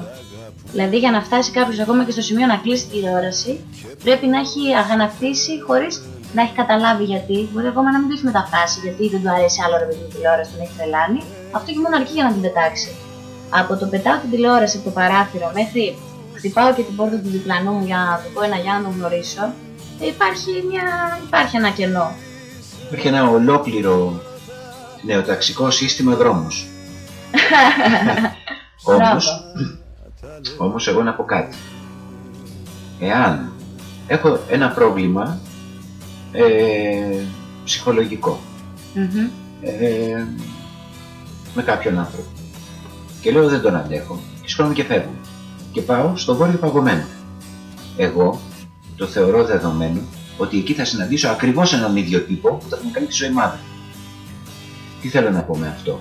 Δηλαδή για να φτάσει κάποιος ακόμα και στο σημείο να κλείσει τη τηλεόραση, πρέπει να έχει αγανακτήσει χωρίς να έχει καταλάβει γιατί. Μπορεί ακόμα να μην το έχει μεταφράσει γιατί δεν του αρέσει άλλο ρε παιδί μου τηλεόραση, τον έχει τρελάνει. Αυτό και μόνο αρκεί για να την πετάξει. Από το πετάω την τηλεόραση από το παράθυρο μέχρι χτυπάω και την πόρτα του διπλανού μου για να του πω ένα για να τον γνωρίσω, ε, υπάρχει, μια... υπάρχει ένα κενό. Υπάρχει ένα ολόκληρο νεοταξικό σύστημα δρόμους. Όμως, όμως εγώ να πω κάτι. Εάν έχω ένα πρόβλημα ε, ψυχολογικό Μμμ. ε, με κάποιον άνθρωπο και λέω δεν τον αντέχω και σκόνομαι και φεύγω και πάω στο βόρειο παγωμένο. Εγώ το θεωρώ δεδομένο ότι εκεί θα συναντήσω ακριβώς έναν ίδιο τύπο που θα μου κάνει τη ζωή μαύρη. Τι θέλω να πω με αυτό;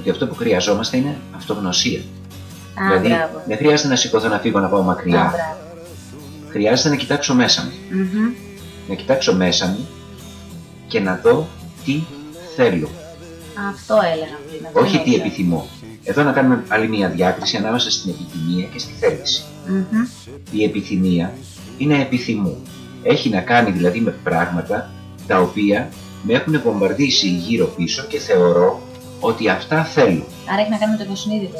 Ότι αυτό που χρειαζόμαστε είναι αυτογνωσία. Α, δηλαδή μπράβο. δεν χρειάζεται να σηκωθώ να φύγω να πάω Α, μακριά. μπράβο. Χρειάζεται να κοιτάξω μέσα μου. Μμμ. Να κοιτάξω μέσα μου και να δω τι θέλω. Αυτό έλεγα πριν. αυτό Όχι είναι τι έξω. επιθυμώ. Εδώ να κάνουμε άλλη μια διάκριση ανάμεσα στην επιθυμία και στη θέληση. Μμμ. Η επιθυμία είναι επιθυμού. Έχει να κάνει δηλαδή με πράγματα τα οποία με έχουν βομβαρδίσει γύρω πίσω και θεωρώ ότι αυτά θέλω. Άρα έχει να κάνει με το υποσυνείδητο,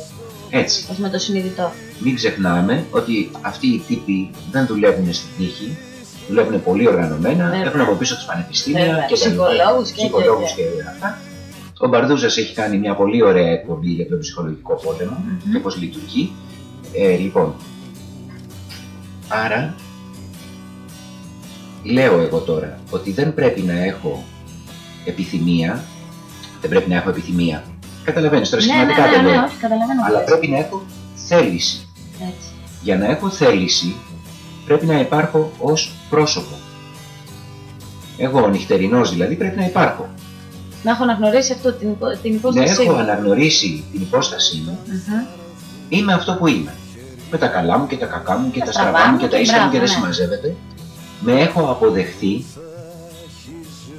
Έτσι. όχι με το συνειδητό. Μην ξεχνάμε ότι αυτοί οι τύποι δεν δουλεύουν στην τύχη, δουλεύουν πολύ οργανωμένα, Βέβαια. έχουν από πίσω τους πανεπιστήμια Βέβαια. και τα λοιπά. Ψυχολόγους και- Ψυχολόγους και- και αυτά. Ο Μπαρδούζας έχει κάνει μια πολύ ωραία εκπομπή για τον ψυχολογικό πόλεμο Μμμ. και πώς λειτουργεί. Ε, λοιπόν, άρα λέω εγώ τώρα ότι δεν πρέπει να έχω επιθυμία, δεν πρέπει να έχω επιθυμία. Καταλαβαίνεις τώρα Ναι, ναι, σχηματικά ναι, δεν ναι, λέω. όχι, καταλαβαίνω. Αλλά τι λες. πρέπει να έχω θέληση. Έτσι. Για να έχω θέληση πρέπει να υπάρχω ως πρόσωπο. Εγώ ο νυχτερινός δηλαδή πρέπει να υπάρχω. Να έχω αναγνωρίσει αυτό την, υπο- την Να υπόστασή έχω μου. αναγνωρίσει την υπόστασή μου, Μμμ. είμαι αυτό που είμαι. Με τα καλά μου και τα κακά μου και Τα τα στραβά στραβά μου μου και τα και ίσια μου και μπράβο, δεν ναι. συμμαζεύεται. Με έχω αποδεχθεί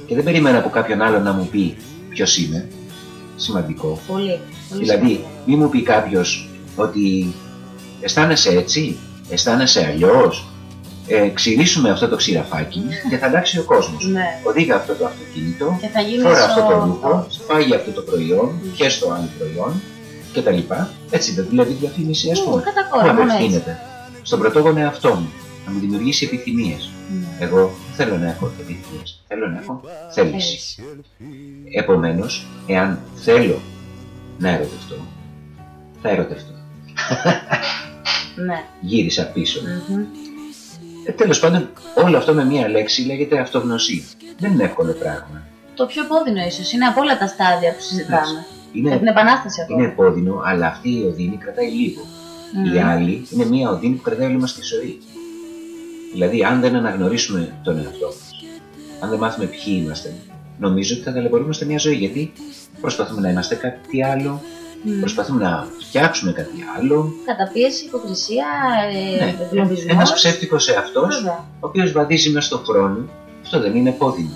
και δεν περιμένω από κάποιον άλλο να μου πει ποιος είμαι. Σημαντικό. Πολύ. πολύ Δηλαδή, σημαντικό. μη μου πει κάποιος ότι αισθάνεσαι έτσι, αισθάνεσαι αλλιώς. Ε, ξηρίσουμε αυτό το ξηραφάκι και θα αλλάξει ο κόσμος. Ναι. Οδήγα αυτό το αυτοκίνητο, Και θα γίνει φόρα αυτό το ο- ρούχο, φάγει αυτό το προϊόν, και στο άλλο προϊόν κτλ. Έτσι δεν δηλαδή διαφήμιση, ας Ου, πούμε. κατά Πού κόρη, μόνο έτσι. απευθύνεται. Στον πρωτόγονο εαυτό μου. Να μου δημιουργήσει επιθυμίες. Ναι. Εγώ δεν θέλω να έχω επιθυμίε. Θέλω να έχω θέληση. Θέληση. Επομένως, εάν θέλω να ερωτευτώ, θα ερωτευτώ. Ναι. Γύρισα πίσω. Μμμ. Ε, Τέλος πάντων, όλο αυτό με μία λέξη λέγεται αυτογνωσία. Δεν είναι εύκολο πράγμα. Το πιο πόδινο ίσως είναι από όλα τα στάδια που συζητάμε. Από την Είναι, Επανάσταση ακόμα. είναι επώδυνο, αλλά αυτή η οδύνη κρατάει λίγο. Μμμ. Η άλλη είναι μία οδύνη που κρατάει όλη μας τη ζωή. Δηλαδή, αν δεν αναγνωρίσουμε τον εαυτό μας, αν δεν μάθουμε ποιοι είμαστε, νομίζω ότι θα ταλαιπωρούμαστε μια ζωή. Γιατί προσπαθούμε να είμαστε κάτι άλλο, Μμ. προσπαθούμε να φτιάξουμε κάτι άλλο. Καταπίεση, υποκρισία, ε, Ναι, εγκλωβισμός. ένας ψεύτικος εαυτός, Βέβαια. ο οποίος βαδίζει μέσα στον χρόνο, αυτό δεν είναι επώδυνο.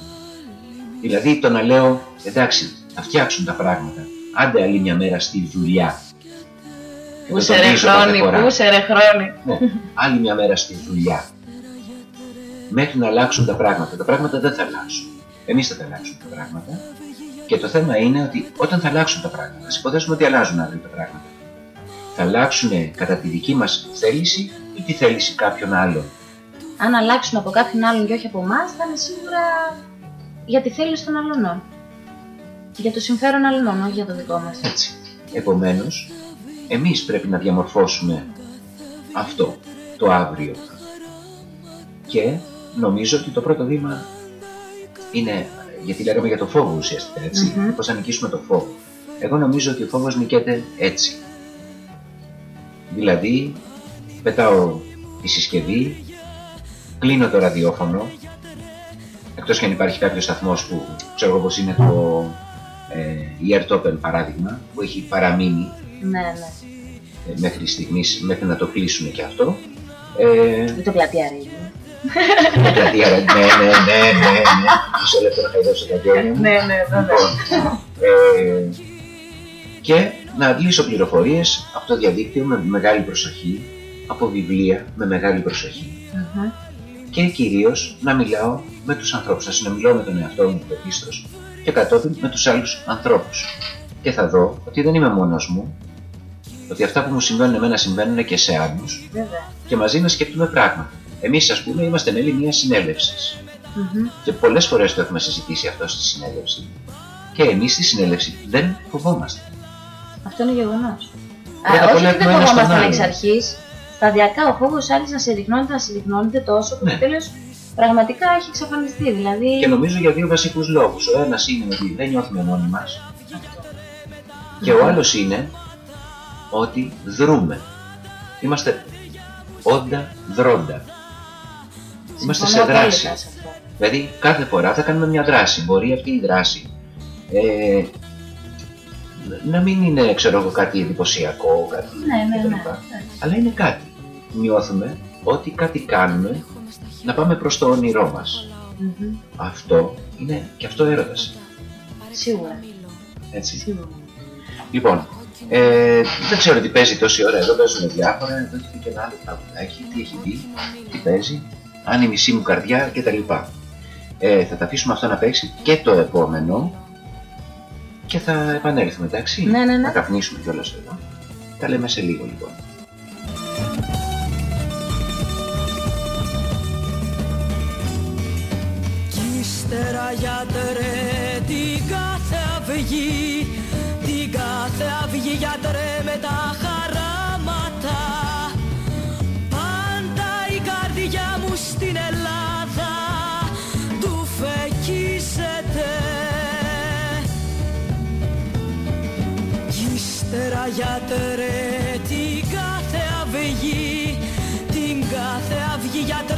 Δηλαδή το να λέω, εντάξει, θα φτιάξουν τα πράγματα. Άντε άλλη μια μέρα στη δουλειά. Και Πού το σε ρε τονίζω κάθε χρόνι, φορά. πού σε ρε χρόνι. Ναι, άλλη μια μέρα στη δουλειά. Μέχρι να αλλάξουν τα πράγματα. Τα πράγματα δεν θα αλλάξουν. Εμείς θα τα αλλάξουμε τα πράγματα. Και το θέμα είναι ότι όταν θα αλλάξουν τα πράγματα, α υποθέσουμε ότι αλλάζουν αύριο τα πράγματα. Θα αλλάξουν κατά τη δική μας θέληση ή τη θέληση κάποιων άλλων. Αν αλλάξουν από κάποιον άλλον και όχι από εμάς, θα είναι σίγουρα για τη θέληση των αλλωνών. Για το συμφέρον αλλωνών, όχι για το δικό μας. Έτσι. Επομένως, εμείς πρέπει να διαμορφώσουμε αυτό το αύριο. Και νομίζω ότι το πρώτο βήμα είναι, γιατί λέγαμε για το φόβο ουσιαστικά, έτσι, Μμμ. πώς θα νικήσουμε το φόβο. Εγώ νομίζω ότι ο φόβος νικέται έτσι. Δηλαδή, πετάω τη συσκευή, κλείνω το ραδιόφωνο, εκτός και αν υπάρχει κάποιος σταθμός που ξέρω εγώ πως είναι το ε, η Airtopen παράδειγμα, που έχει παραμείνει Ναι, ναι. ε, μέχρι στιγμής, μέχρι να το κλείσουν και αυτό. Ε, Με το πλατεία ρίγι. με πλατεία, ναι, ναι, ναι, ναι, ναι. Μισό λεπτό να χαϊδέψω τα γένια μου. Ναι, ναι, βέβαια. Λοιπόν, ε, και να αντλήσω πληροφορίες από το διαδίκτυο με μεγάλη προσοχή, από βιβλία με μεγάλη προσοχή Μμμ. και κυρίως να μιλάω με τους ανθρώπους, να συνομιλώ με τον εαυτό μου πρωτίστως και κατόπιν με τους άλλους ανθρώπους. Και θα δω ότι δεν είμαι μόνος μου, ότι αυτά που μου συμβαίνουν εμένα συμβαίνουν και σε άλλους Βέβαια. και μαζί να σκεφτούμε πράγματα. Εμείς ας πούμε είμαστε μέλη μιας συνέλευσης Μμμ. και πολλές φορές το έχουμε συζητήσει αυτό στη συνέλευση και εμείς στη συνέλευση δεν φοβόμαστε. Αυτό είναι γεγονός. Πρώτα απ' Όχι όλα ότι δεν έχουμε ένα στον φοβόμασταν άλλον. εξ αρχής. Σταδιακά ο φόβος άρχισε να συρρυκνώνεται, να συρρυκνώνεται τόσο που Ναι. στο τέλο πραγματικά έχει εξαφανιστεί. Δηλαδή. Και νομίζω για δύο βασικούς λόγους. Ο ένας είναι ότι δεν νιώθουμε μόνοι μας και ο άλλος είναι ότι δρούμε. Είμαστε όντα δρόντα. Είμαστε σε Συμφωνώ δράση. απόλυτα σε αυτό. Δηλαδή κάθε φορά θα κάνουμε μια δράση. Μπορεί αυτή η δράση ε, να μην είναι ξέρω εγώ, κάτι εντυπωσιακό, κάτι Ναι, ναι, κτλ. ναι. Αλλά είναι κάτι. Νιώθουμε ότι κάτι κάνουμε να πάμε προς το όνειρό μας. Μμμ. Αυτό είναι και αυτό έρωτας. Σίγουρα. Έτσι. Σίγουρα. Λοιπόν, ε, δεν ξέρω τι παίζει τόση ώρα εδώ, παίζουν διάφορα. Εδώ έχει πει και ένα άλλο τραγουδάκι. Τι έχει πει, τι παίζει. Αν η μισή μου καρδιά κτλ. Ε, θα τα αφήσουμε αυτό να παίξει και το επόμενο και θα επανέλθουμε, εντάξει. Ναι, ναι, ναι. Θα καπνίσουμε κιόλας εδώ. Τα λέμε σε λίγο λοιπόν. Κι ύστερα γιατρέ την κάθε αυγή Την κάθε αυγή γιατρέ με τα χαράματα Για γιατρέ την κάθε αυγή, την κάθε αυγή γιατρέ.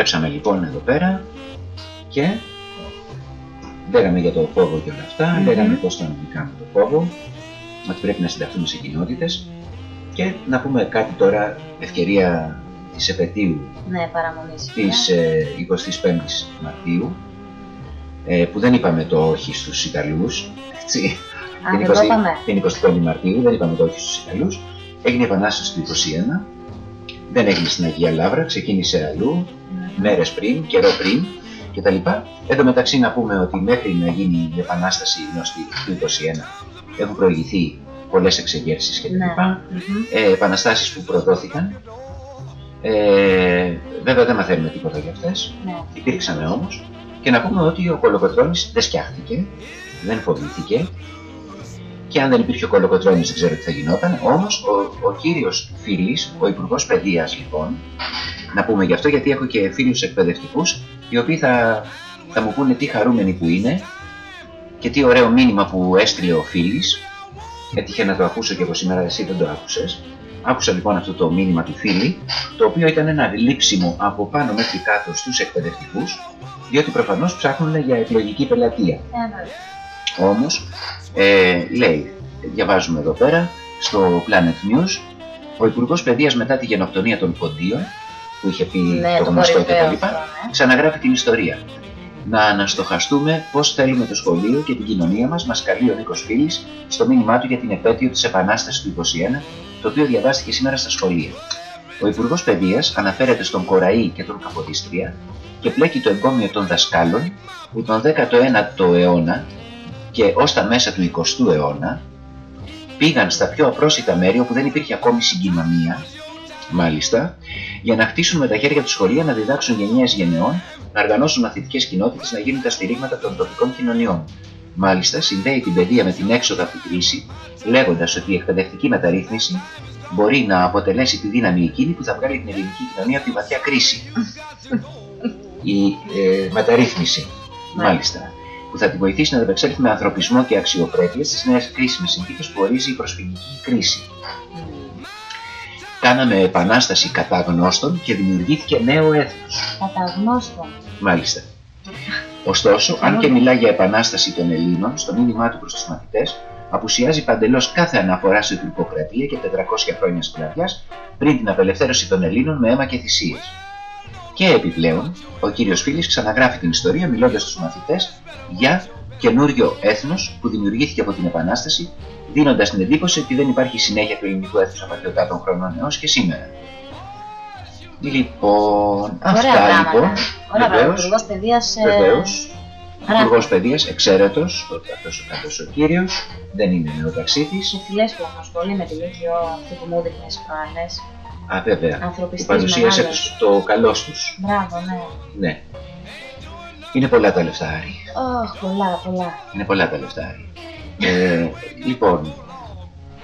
Επιστρέψαμε λοιπόν εδώ πέρα και λέγαμε για το φόβο και όλα αυτά, λέγαμε πώς θα νικάμε το φόβο, ότι πρέπει να συνταχθούμε σε κοινότητες. Και να πούμε κάτι τώρα, ευκαιρία της επαιτίου Ναι, παραμονής. της ε, 25ης Μαρτίου, ε, που δεν είπαμε το όχι στους Ιταλούς, έτσι, Α, δεν το είπαμε. την 25η Μαρτίου, δεν είπαμε το όχι στους Ιταλούς, έγινε η Επανάσταση του 21, δεν έγινε στην Αγία Λάβρα, ξεκίνησε αλλού, μέρες πριν, καιρό πριν κτλ. Εν τω μεταξύ να πούμε ότι μέχρι να γίνει η Επανάσταση γνωστή του 21 έχουν προηγηθεί πολλές εξεγέρσεις κτλ. Ναι. Μμμ. Ε, επαναστάσεις που προδόθηκαν. Ε, βέβαια δεν μαθαίνουμε τίποτα για αυτές. Ναι. Υπήρξαν όμως. Και να πούμε ότι ο Κολοκοτρώνης δεν σκιάχτηκε, δεν φοβήθηκε και αν δεν υπήρχε ο Κολοκοτρώνης δεν ξέρω τι θα γινόταν. Όμως ο, ο κύριος Φίλης, ο Υπουργός Παιδείας λοιπόν, να πούμε γι' αυτό γιατί έχω και φίλους εκπαιδευτικούς οι οποίοι θα, θα μου πούνε τι χαρούμενοι που είναι και τι ωραίο μήνυμα που έστειλε ο Φίλης. Έτυχε να το ακούσω και εγώ σήμερα, εσύ δεν το άκουσες. Άκουσα λοιπόν αυτό το μήνυμα του Φίλη, το οποίο ήταν ένα λείψιμο από πάνω μέχρι κάτω στους εκπαιδευτικούς, διότι προφανώς ψάχνουν για εκλογική πελατεία. Ε, Όμως, ε, λέει, διαβάζουμε εδώ πέρα, στο Planet News, ο Υπουργός Παιδείας μετά τη γενοκτονία των Ποντίων, που είχε πει Ναι, το το γνωστό κορυφαίο κτλ., αυτό, ναι. ξαναγράφει την ιστορία. Να αναστοχαστούμε πώς θέλουμε το σχολείο και την κοινωνία μας, μας καλεί ο Νίκος Φίλης στο μήνυμά του για την επέτειο της Επανάστασης του 21, το οποίο διαβάστηκε σήμερα στα σχολεία. Ο Υπουργός Παιδείας αναφέρεται στον Κοραή και τον Καποδίστρια και πλέκει το εγκόμιο των δασκάλων που τον 19ο αιώνα και ως τα μέσα του 20ου αιώνα πήγαν στα πιο απρόσιτα μέρη όπου δεν υπήρχε ακόμη συγκοινωνία, μάλιστα, για να χτίσουν με τα χέρια του σχολεία, να διδάξουν γενιές γενεών, να οργανώσουν μαθητικές κοινότητες, να γίνουν τα στηρίγματα των τοπικών κοινωνιών. Μάλιστα, συνδέει την παιδεία με την έξοδο από την κρίση, λέγοντας ότι η εκπαιδευτική μεταρρύθμιση μπορεί να αποτελέσει τη δύναμη εκείνη που θα βγάλει την ελληνική κοινωνία από τη βαθιά κρίση. Η ε, μεταρρύθμιση, Ναι. μάλιστα, που θα τη βοηθήσει να ανταπεξέλθει με ανθρωπισμό και αξιοπρέπεια στις νέες κρίσιμες συνθήκες που ορίζει η προσφυγική κρίση. Κάναμε επανάσταση κατά γνώστων και δημιουργήθηκε νέο έθνος. Κατά γνώστον. Μάλιστα. Ωστόσο, αν και μιλά για επανάσταση των Ελλήνων, στο μήνυμά του προς τους μαθητές, απουσιάζει παντελώς κάθε αναφορά σε τουρκοκρατία και 400 χρόνια σκλαβιάς πριν την απελευθέρωση των Ελλήνων με αίμα και θυσίες. Και επιπλέον, ο κύριος Φίλης ξαναγράφει την ιστορία μιλώντας στους μαθητές για καινούριο έθνος που δημιουργήθηκε από την Επανάσταση, δίνοντας την εντύπωση ότι δεν υπάρχει συνέχεια του ελληνικού έθνους απαρχαιωτά των χρόνων έως και σήμερα. Λοιπόν, Ωραία αυτά πράγματα. λοιπόν. Ωραία πράγματα. Ο Βεβαίως. Υπουργός Παιδείας... ε, Βεβαίως. γράφει. Υπουργός Παιδείας, εξαίρετος, αυτός, αυτός ο κύριος, δεν είναι νεοταξίτης. Οι φιλές που έχουν σχολεί με τη ΛΚΙΟ, αυτή που μου έδειχνες προάλλες. Α, βέβαια, που Ανθρωπιστής παρουσίασε μεγάλος. τους το καλός τους. Μπράβο, ναι. Ναι. Είναι πολλά τα λεφτά, Άρη. Ωχ, πολλά, πολλά. Είναι πολλά τα λεφτά, Άρη. Ε, λοιπόν,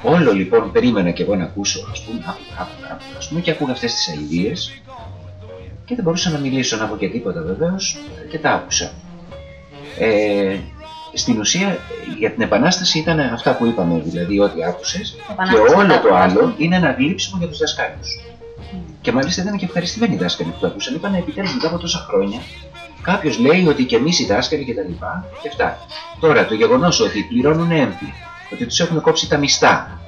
όλο λοιπόν περίμενα και εγώ να ακούσω, ας πούμε, άκου- άκου- άκου- ας πούμε και ακούγα αυτές τις αηδίες και δεν μπορούσα να μιλήσω, να πω και τίποτα βεβαίως και τα άκουσα. Ε, στην ουσία για την Επανάσταση ήταν αυτά που είπαμε, δηλαδή ό,τι άκουσες και Επανάσταση όλο μετά το από άλλο αυτό. είναι ένα γλύψιμο για τους δασκάλους. Και μάλιστα ήταν και ευχαριστημένοι οι δάσκαλοι που το ακούσαν. Είπαν επιτέλους μετά από τόσα χρόνια κάποιος λέει ότι και εμείς οι δάσκαλοι και τα λοιπά και αυτά. Τώρα το γεγονός ότι πληρώνουν έμπλη, ότι τους έχουν κόψει τα μισθά,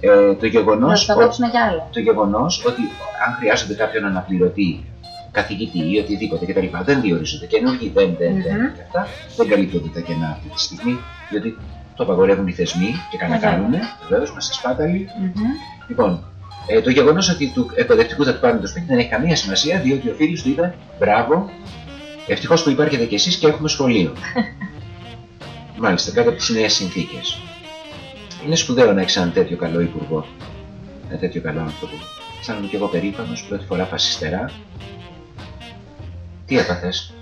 ε, το γεγονός Να θα κόψουν κι άλλο. το γεγονός ότι αν χρειάζονται κάποιον αναπληρωτή καθηγητή ή οτιδήποτε κτλ. δεν διορίζονται καινούργοι, δεν, δεν, δεν Μμμ. και αυτά, δεν καλύπτονται τα κενά αυτή τη στιγμή, διότι το απαγορεύουν οι θεσμοί και κανένα Βέβαια. κάνουν, βεβαίως, μέσα σπάταλοι. Μμμ. Λοιπόν, ε, το γεγονός ότι του εκπαιδευτικού θα του πάρουν το σπίτι δεν έχει καμία σημασία, διότι ο φίλος του είπε Μπράβο, ευτυχώς που υπάρχετε κι εσείς και έχουμε σχολείο. Μάλιστα, κάτω από τις νέες συνθήκες. Είναι σπουδαίο να έχεις έναν τέτοιο καλό υπουργό. Ένα τέτοιο καλό άνθρωπο. Αισθάνομαι κι εγώ περήφανος, πρώτη φορά φασιστερά. Τι έπαθες;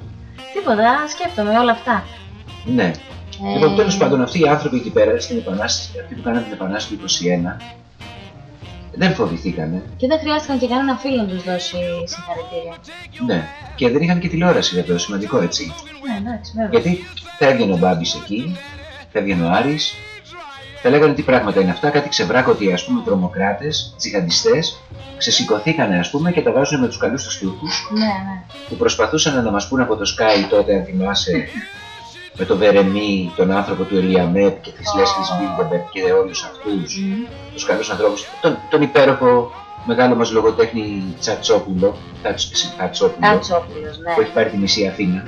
Τίποτα, σκέφτομαι όλα αυτά. Ναι. Ε, Λοιπόν, τέλος πάντων, αυτοί οι άνθρωποι εκεί πέρα στην Επανάσταση, αυτοί που κάνανε την Επανάσταση του 21, δεν φοβηθήκανε. Και δεν χρειάστηκαν και κανένα φίλο να τους δώσει συγχαρητήρια. Ναι. Και δεν είχαν και τηλεόραση βέβαια, σημαντικό έτσι. Ναι, εντάξει, βέβαια. Γιατί θα έβγαινε ο Μπάμπης εκεί, θα έβγαινε ο Άρης, θα λέγανε τι πράγματα είναι αυτά, κάτι ξεβράκωτοι ας πούμε τρομοκράτες, τζιχαντιστές, ξεσηκωθήκανε ας πούμε και τα βάζουν με τους καλούς τους Τούρκους Ναι, ναι. που προσπαθούσαν να μας πούνε από το ΣΚΑΪ τότε αν θυμάσαι με το Βερέμη, τον άνθρωπο του ΕΛΙΑΜΕΠ και της Ω. Λέσχης Μπίλντερμπεργκ και όλους αυτούς Μμμ. τους καλούς ανθρώπους, τον, τον υπέροχο μεγάλο μας λογοτέχνη Τατσόπουλο, Τατς- Τατσόπουλο, Κάτσόπουλος, που ναι. έχει πάρει τη μισή Αθήνα.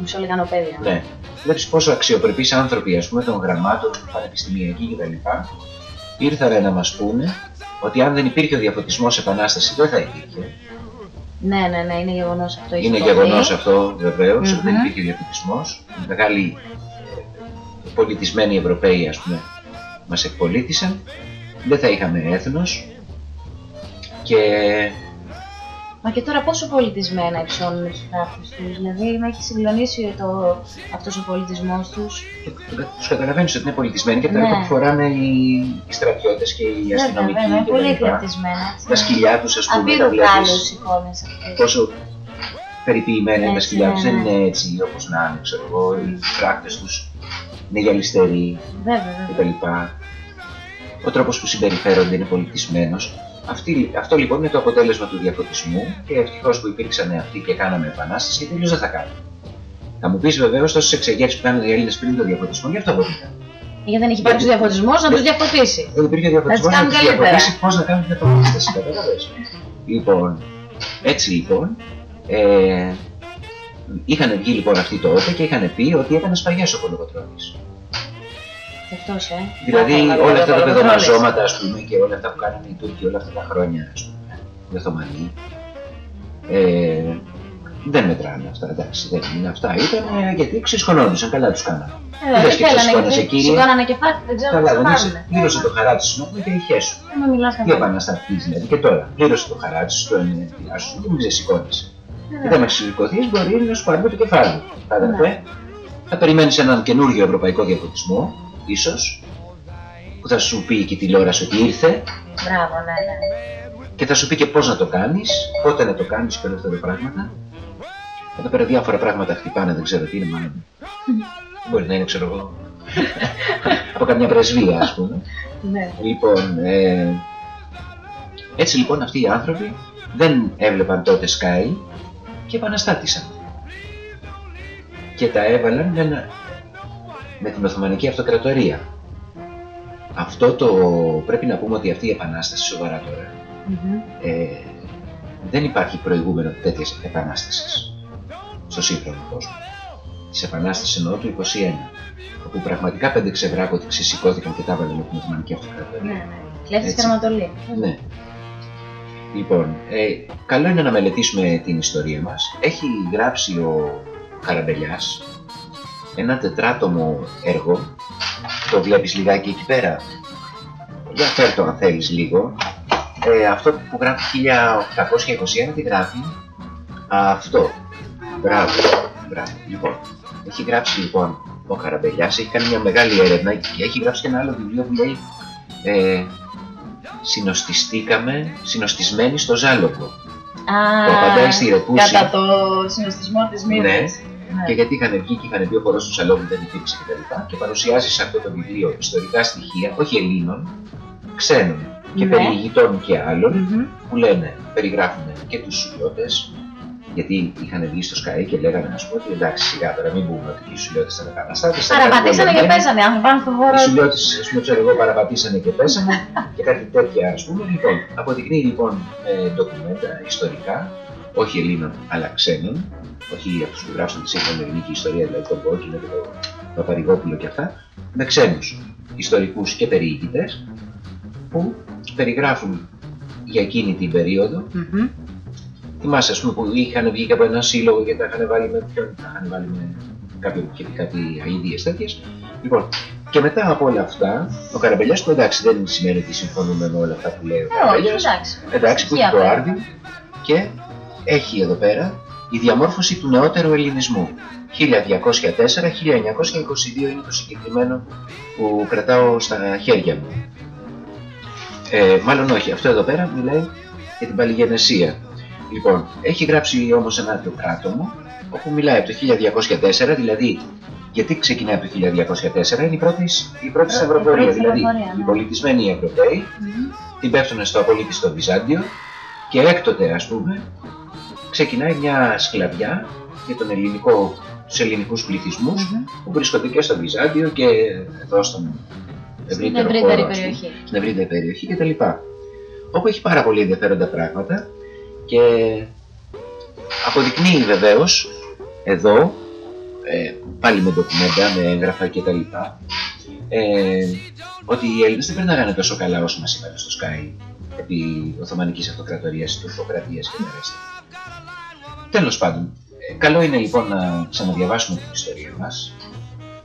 Μισό λιγανοπαίδιο. Ναι. Βλέπεις πόσο αξιοπρεπείς άνθρωποι ας πούμε, των γραμμάτων, πανεπιστημιακοί κτλ. ήρθαν να μας πούνε ότι αν δεν υπήρχε ο διαφωτισμός επανάστασης δεν θα υπήρχε. Ναι, ναι, ναι, είναι γεγονός αυτό. έχει Είναι υποθεί. γεγονός αυτό βεβαίως, ότι Μμμ. δεν υπήρχε διαφωτισμός. Οι μεγάλοι ε, πολιτισμένοι Ευρωπαίοι ας πούμε μας εκπολίτησαν. Δεν θα είχαμε έθνος και Μα και τώρα πόσο πολιτισμένα υψώνουν τους γράφτες τους, δηλαδή με έχει συγκλονίσει το, αυτός ο πολιτισμός τους. Τους καταλαβαίνεις ότι είναι πολιτισμένοι και τα Ναι. ρούχα που φοράνε οι, οι στρατιώτες και οι Βέβαια, αστυνομικοί. βέβαια, είναι και πολύ τα λοιπά. εκπληκτισμένα. έτσι. Τα σκυλιά τους, ας πούμε, τα Απείρου βλέπει. κάλους εικόνες αυτές. Πόσο περιποιημένα είναι τα Έτσι, σκυλιά τους, ναι, δεν ναι. είναι έτσι όπως να είναι, ξέρω εγώ. Οι φράκτε τους είναι γυαλιστεροί Βέβαια, βέβαια. κτλ. Ο τρόπος που συμπεριφέρονται είναι πολιτισμένο. Αυτό λοιπόν είναι το αποτέλεσμα του διαφωτισμού και ευτυχώς που υπήρξαν αυτοί και κάναμε επανάσταση, γιατί αλλιώ δεν θα κάνουμε. Θα μου πεις βεβαίως τόσες εξεγέρσει που κάνανε οι Έλληνες πριν το διαφωτισμό, γι' αυτό βοηθάνε. Γιατί δεν έχει υπάρξει διαφωτισμό, να τους διαφωτίσει. Δεν υπήρχε διαφωτισμό Να να τις τους κάνουν καλύτερα. διαφωτίσει πώς να κάνουν την επανάσταση. Κατάλαβες. Λοιπόν, έτσι λοιπόν. Ε, είχαν βγει λοιπόν αυτοί τότε και είχαν πει ότι έκανε σπαγιέ ο Κολοκοτρώνης. Και αυτός, ε. Δηλαδή Άθελα, όλα αυτά τα βέβαια, παιδομαζώματα ας πούμε και όλα αυτά που κάνανε οι Τούρκοι όλα αυτά τα χρόνια ας πούμε, οι Οθωμανοί ε, δεν μετράνε αυτά, εντάξει, δεν είναι αυτά. Ήταν ε, γιατί ξεσχωνόντουσαν, καλά τους κάνανε. Ε, Δεν δεν σκέφτεσαι θέλανε σηκώνεσαι, γιατί κύριε. σηκώνανε κεφάλι, δεν ξέρω Καλά, τι δεν θα είσαι, πάρουν. πλήρωσε το χαράτσι σου νόμο και είχε σου. Δεν με μιλάς Τι καθόλου. επαναστατής δηλαδή και τώρα. Πλήρωσε το χαράτσι σου, το ενεργειά σου και μην ξεσηκώνεσαι. Ναι. Και όταν με ξεσηκωθείς μπορεί να σου πάρει το κεφάλι. Κατάλαβε. Ναι. Θα περιμένεις έναν καινούργιο ευρωπαϊκό διαφωτισμό, ίσως, που θα σου πει και η τηλεόραση ότι ήρθε Μπράβο, ναι, ναι. και θα σου πει και πώς να το κάνεις, πότε να το κάνεις και όλα αυτά τα πράγματα. Εδώ πέρα διάφορα πράγματα χτυπάνε, δεν ξέρω τι είναι, μάλλον. Μπορεί να είναι, ξέρω εγώ, από καμιά πρεσβεία, ας πούμε. ναι. Λοιπόν, ε, έτσι λοιπόν αυτοί οι άνθρωποι δεν έβλεπαν τότε Sky και επαναστάτησαν. Και τα έβαλαν με, ένα- με την Οθωμανική Αυτοκρατορία. Αυτό το πρέπει να πούμε ότι αυτή η επανάσταση σοβαρά τώρα Μμμ. ε, δεν υπάρχει προηγούμενο τέτοιες επανάστασης στο σύγχρονο κόσμο. Της επανάστασης εννοώ του 21, όπου πραγματικά πέντε ξεβράκωτοι ξεσηκώθηκαν και τα έβαλαν με την Οθωμανική Ναι, Αυτοκρατορία. ναι. Κλέφτης Έτσι. Καρματολή. Ναι. Λοιπόν, ε, καλό είναι να μελετήσουμε την ιστορία μας. Έχει γράψει ο Καραμπελιάς ένα τετράτομο έργο. Το βλέπεις λιγάκι εκεί πέρα. Για φέρ το αν θέλεις λίγο. Ε, αυτό που γράφει 1821 τι γράφει. Αυτό. Μπράβο. Μπράβο. Λοιπόν, έχει γράψει λοιπόν ο Καραμπελιάς, έχει κάνει μια μεγάλη έρευνα και έχει γράψει και ένα άλλο βιβλίο που λέει ε, συνοστιστήκαμε, συνοστισμένοι στο Ζάλογο. Α, Το απαντάει στη Ρεπούση. Κατά το συνοστισμό της μύθης. Ναι. Και γιατί είχαν βγει και είχαν πει ο χορός του Σαλόμου δεν υπήρξε κτλ. Και, και παρουσιάζει σε αυτό το βιβλίο ιστορικά στοιχεία, όχι Ελλήνων, ξένων και Ναι. περιηγητών και άλλων, Μμμ. που λένε, περιγράφουν και τους Σουλιώτες, γιατί είχαν βγει στο Sky και λέγανε, ας πούμε, ότι εντάξει, σιγά τώρα μην πούμε ότι οι Σουλιώτες ήταν επαναστάτες. Παραπατήσανε και πέσανε, άνθρωποι πάνω στον χώρο. Οι Σουλιώτες, ας πούμε, ξέρω εγώ, παραπατήσανε και πέσανε και κάτι τέτοια, ας πούμε. Λοιπόν, αποδεικνύει λοιπόν ε, ντοκουμέντα ιστορικά, όχι Ελλήνων αλλά ξένων, όχι αυτού που γράψαν τη σύγχρονη ελληνική ιστορία, δηλαδή τον Κόκκινο και τον Παπαρηγόπουλο και αυτά, με ξένους ιστορικούς και περιηγητές που περιγράφουν για εκείνη την περίοδο. Μμμ. Θυμάσαι, ας πούμε, που είχαν βγει και από ένα σύλλογο και τα είχαν βάλει με ποιον, τα είχαν βάλει με κάποιον που είχε πει κάτι αειδίε τέτοιες. Λοιπόν, και μετά από όλα αυτά, ο Καραμπελιάς που εντάξει δεν σημαίνει ότι συμφωνούμε με όλα αυτά που λέει ο Ε, όχι, Καραμπελιάς, εντάξει. εντάξει, που Στοιχεία έχει το πέρα. Άρδιν και έχει εδώ πέρα η διαμόρφωση του νεότερου ελληνισμού. 1204-1922 είναι το συγκεκριμένο που κρατάω στα χέρια μου. Ε, μάλλον όχι, αυτό εδώ πέρα μιλάει για την παλιγενεσία. Λοιπόν, έχει γράψει όμως ένα τετράτομο όπου μιλάει από το 1204, δηλαδή γιατί ξεκινάει από το 1204, είναι η πρώτη, η πρώτη Η Σταυροπορία, πρώτη δηλαδή σταυροφορία, οι ναι. πολιτισμένοι Ευρωπαίοι Μμμ. την πέφτουν στο απολύτιστο Βυζάντιο και έκτοτε ας πούμε ξεκινάει μια σκλαβιά για τον ελληνικό, τους ελληνικούς πληθυσμούς Μμμ. που βρίσκονται και στο Βυζάντιο και εδώ στον Στην ευρύτερο ευρύτερη χώρο, ας πούμε, περιοχή. στην ευρύτερη περιοχή κτλ. Όπου έχει πάρα πολύ ενδιαφέροντα πράγματα και αποδεικνύει βεβαίως εδώ, ε, πάλι με ντοκουμέντα, με έγγραφα κτλ. Ε, ότι οι Έλληνες δεν περνάγανε τόσο καλά όσο μας είπαν στο Sky επί Οθωμανικής Αυτοκρατορίας, Τουρκοκρατίας και τα ρέστα. Τέλος πάντων, ε, καλό είναι λοιπόν να ξαναδιαβάσουμε την ιστορία μας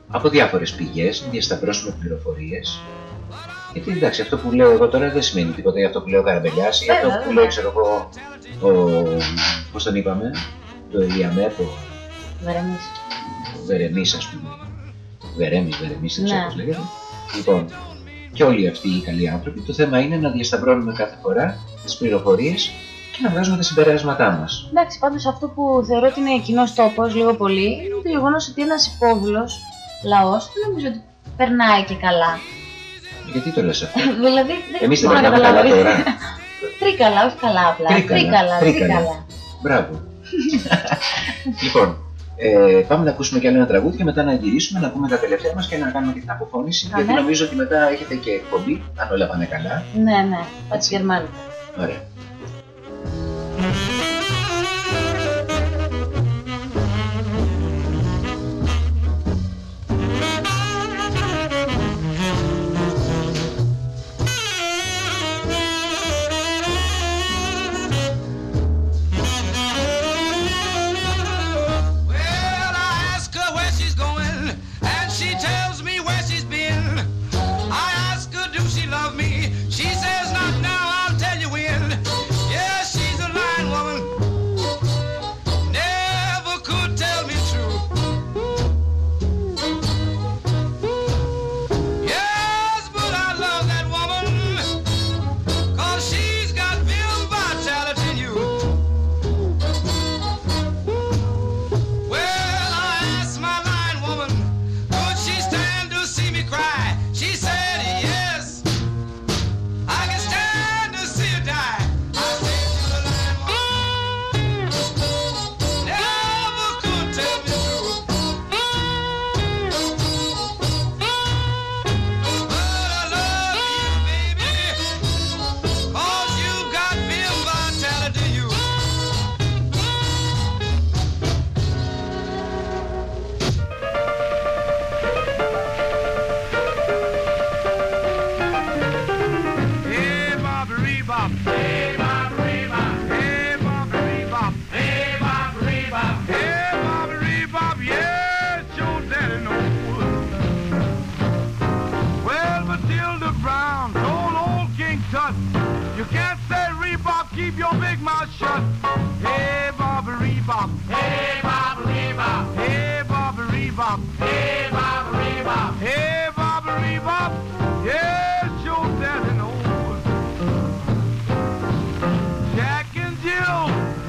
από διάφορες πηγές, να διασταυρώσουμε πληροφορίες Γιατί εντάξει, αυτό που λέω εγώ τώρα δεν σημαίνει τίποτα για αυτό που λέει ο Καραμπελιάς ή αυτό Βέβαια, που βέβαια. λέει, ξέρω εγώ, ο, πώς τον είπαμε, το Ιαμέπ, ο Βερεμής. Βερεμής ας πούμε. Βερέμης, Βερεμής, δεν ξέρω Ναι. πώς λέγεται. Λοιπόν, και όλοι αυτοί οι καλοί άνθρωποι, το θέμα είναι να διασταυρώνουμε κάθε φορά τις πληροφορίες και να βγάζουμε τα συμπεράσματά μας. Εντάξει, πάντως αυτό που θεωρώ ότι είναι κοινός τόπος λίγο πολύ είναι το γεγονός ότι ένας υπόδουλο λαός δεν νομίζω ότι περνάει και καλά. Γιατί το λες αυτό; δηλαδή δεν Εμείς δεν μπορώ να περνάμε καλά καταλάβω. τώρα. Τρίκαλα, όχι καλά απλά. Τρίκαλα, Τρίκαλα, τρίκαλα. τρίκαλα. Μπράβο. λοιπόν, ε, πάμε να ακούσουμε κι άλλο ένα τραγούδι και μετά να γυρίσουμε, να πούμε τα τελευταία μας και να κάνουμε και την αποφώνηση. Α, γιατί ναι. νομίζω ότι μετά έχετε και εκπομπή, αν όλα πάνε καλά. Ναι, ναι, πάτσι γερμανικά. Ωραία.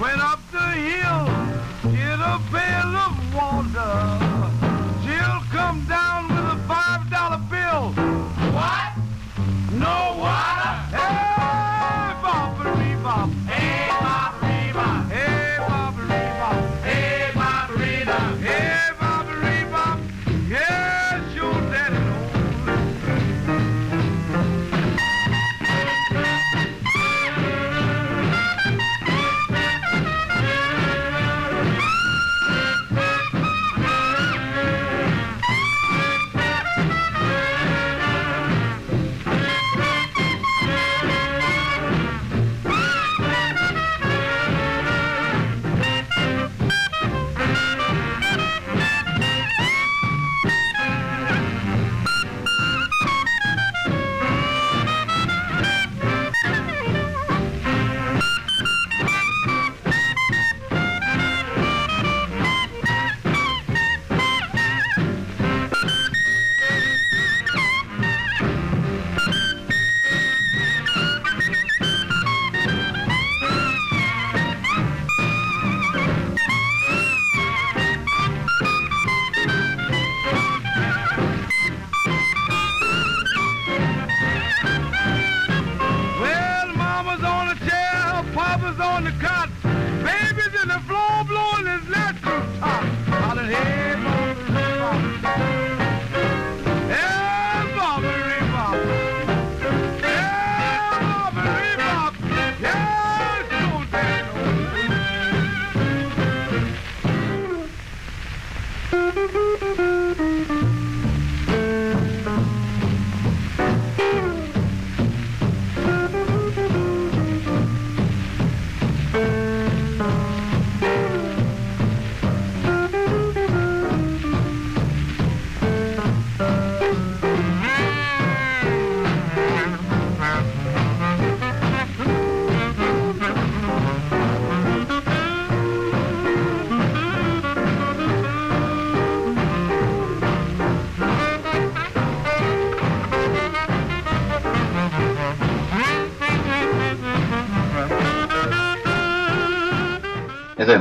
Went up the hill, get a pail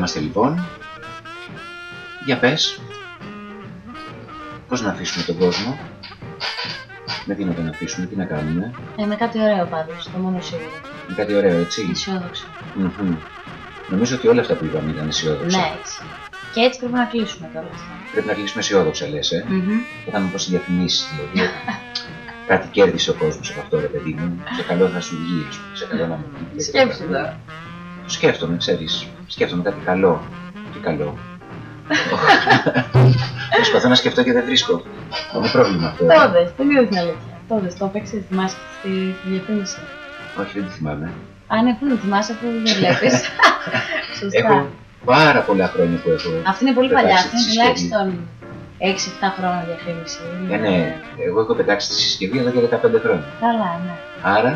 είμαστε λοιπόν. Για πες. Πώς να αφήσουμε τον κόσμο. Με τι να τον αφήσουμε, τι να κάνουμε. Ε, με κάτι ωραίο πάντως, το μόνο σίγουρο. Είναι κάτι ωραίο, έτσι. Αισιόδοξο. Μμμ. Νομίζω ότι όλα αυτά που είπαμε ήταν αισιόδοξα. Ναι, έτσι. Και έτσι πρέπει να κλείσουμε κιόλα. Πρέπει να κλείσουμε αισιόδοξα, λες, ε. Μμμ. Θα μου πως στις διαφημίσεις, δηλαδή. κάτι κέρδισε ο κόσμος από αυτό, ρε παιδί μου. Σε καλό θα σου βγει, ας πούμε. Σε καλό να μου βγει. Σκέψου τώρα. Το σκέφτομαι, ξέρεις. Σκέφτομαι κάτι καλό. Τι καλό. Προσπαθώ να σκεφτώ και δεν βρίσκω. Είναι πρόβλημα αυτό. ε. Το δες, τελείως την αλήθεια. Το δες, το έπαιξες, θυμάσαι στη, στη διαφήμιση. Όχι, δεν τη θυμάμαι. Αν έχουν θυμάσαι αυτό δεν βλέπεις. Σωστά. Έχω πάρα πολλά χρόνια που έχω. Αυτή είναι πολύ πετάξει παλιά, τη αυτή είναι συσκευή. τουλάχιστον 6-7 χρόνια διαφήμιση. Ε, ναι, εγώ έχω πετάξει τη συσκευή εδώ και 15 χρόνια. Καλά, ναι. Άρα,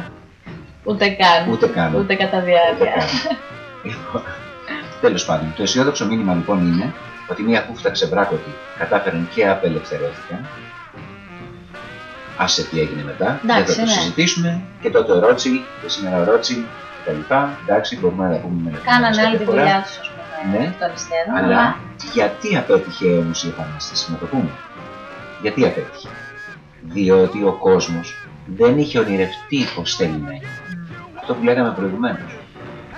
Ούτε καν. Ούτε καν. Ούτε κατά δεν διάρκεια. κάνω. Λοιπόν, Τέλος πάντων, το αισιόδοξο μήνυμα λοιπόν είναι ότι μια κούφτα ξεβράκωτη κατάφεραν και απελευθερώθηκαν. Άσε τι έγινε μετά, Εντάξει, δεν θα το ναι. συζητήσουμε. Και τότε ο Ρότσι, και σήμερα ο Ρότσι, κτλ. Εντάξει, μπορούμε να τα πούμε με Κάνανε κάποια όλη τη φορά. δουλειά τους, ας πούμε, Ναι. εκ των υστέρων. Αλλά γιατί απέτυχε όμως η Επανάσταση, να το πούμε; Γιατί απέτυχε; Διότι ο κόσμος δεν είχε ονειρευτεί πως θέλει να είναι. Αυτό που λέγαμε προηγουμένως.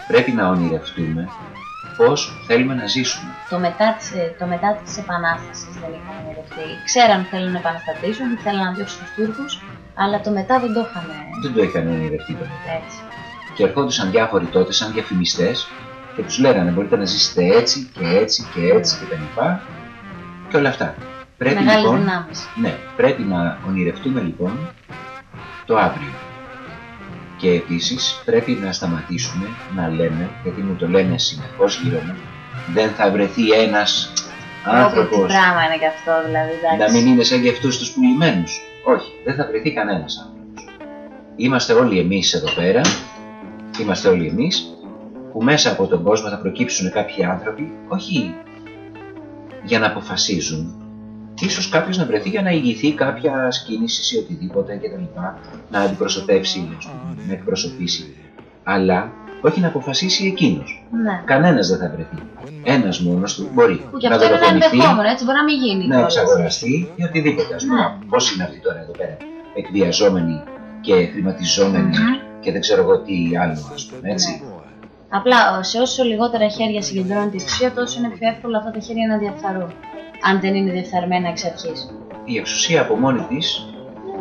Πρέπει να ονειρευτούμε πώς θέλουμε να ζήσουμε. Το μετά, της, ε, το μετά της Επανάστασης δεν είχαν ονειρευτεί. Ξέραν ότι θέλουν να επαναστατήσουν, θέλουν να διώξουν τους Τούρκους, αλλά το μετά δεν το είχαν Δεν το είχαν ονειρευτεί το μετά. έτσι. Και ερχόντουσαν διάφοροι τότε σαν διαφημιστές και τους λέγανε μπορείτε να ζήσετε έτσι και έτσι και έτσι και τα λοιπά και όλα αυτά. Πρέπει Μεγάλες λοιπόν, δυνάμεις. ναι, πρέπει να ονειρευτούμε λοιπόν το αύριο. Και επίσης πρέπει να σταματήσουμε να λέμε, γιατί μου το λένε συνεχώς γύρω μου, δεν θα βρεθεί ένας Όπου τι άνθρωπος πράγμα είναι και αυτό δηλαδή, εντάξει. να μην είναι σαν και αυτούς τους πουλημένους. Όχι, δεν θα βρεθεί κανένας άνθρωπος. Είμαστε όλοι εμείς εδώ πέρα, είμαστε όλοι εμείς, που μέσα από τον κόσμο θα προκύψουν κάποιοι άνθρωποι, όχι για να αποφασίζουν. Ίσως κάποιος να βρεθεί για να ηγηθεί κάποια κίνηση ή οτιδήποτε κτλ. Να αντιπροσωπεύσει, ας πούμε, να εκπροσωπήσει. Αλλά όχι να αποφασίσει εκείνος. Ναι. Κανένας δεν θα βρεθεί. Ένας μόνος του μπορεί Που και να αυτό είναι ένα δολοφονηθεί, ενδεχόμενο, έτσι μπορεί να μην γίνει. να κιόλας. εξαγοραστεί ή οτιδήποτε. Ας πούμε. Ναι. Πώς είναι αυτοί τώρα εδώ πέρα, εκβιαζόμενοι και χρηματιζόμενοι Μμμ. και δεν ξέρω εγώ τι άλλο, ας πούμε, έτσι. Απλά σε όσο λιγότερα χέρια συγκεντρώνεται η εξουσία, τόσο είναι πιο εύκολο αυτά τα χέρια να διαφθαρούν. Αν δεν είναι διεφθαρμένα εξ αρχής. Η εξουσία από μόνη της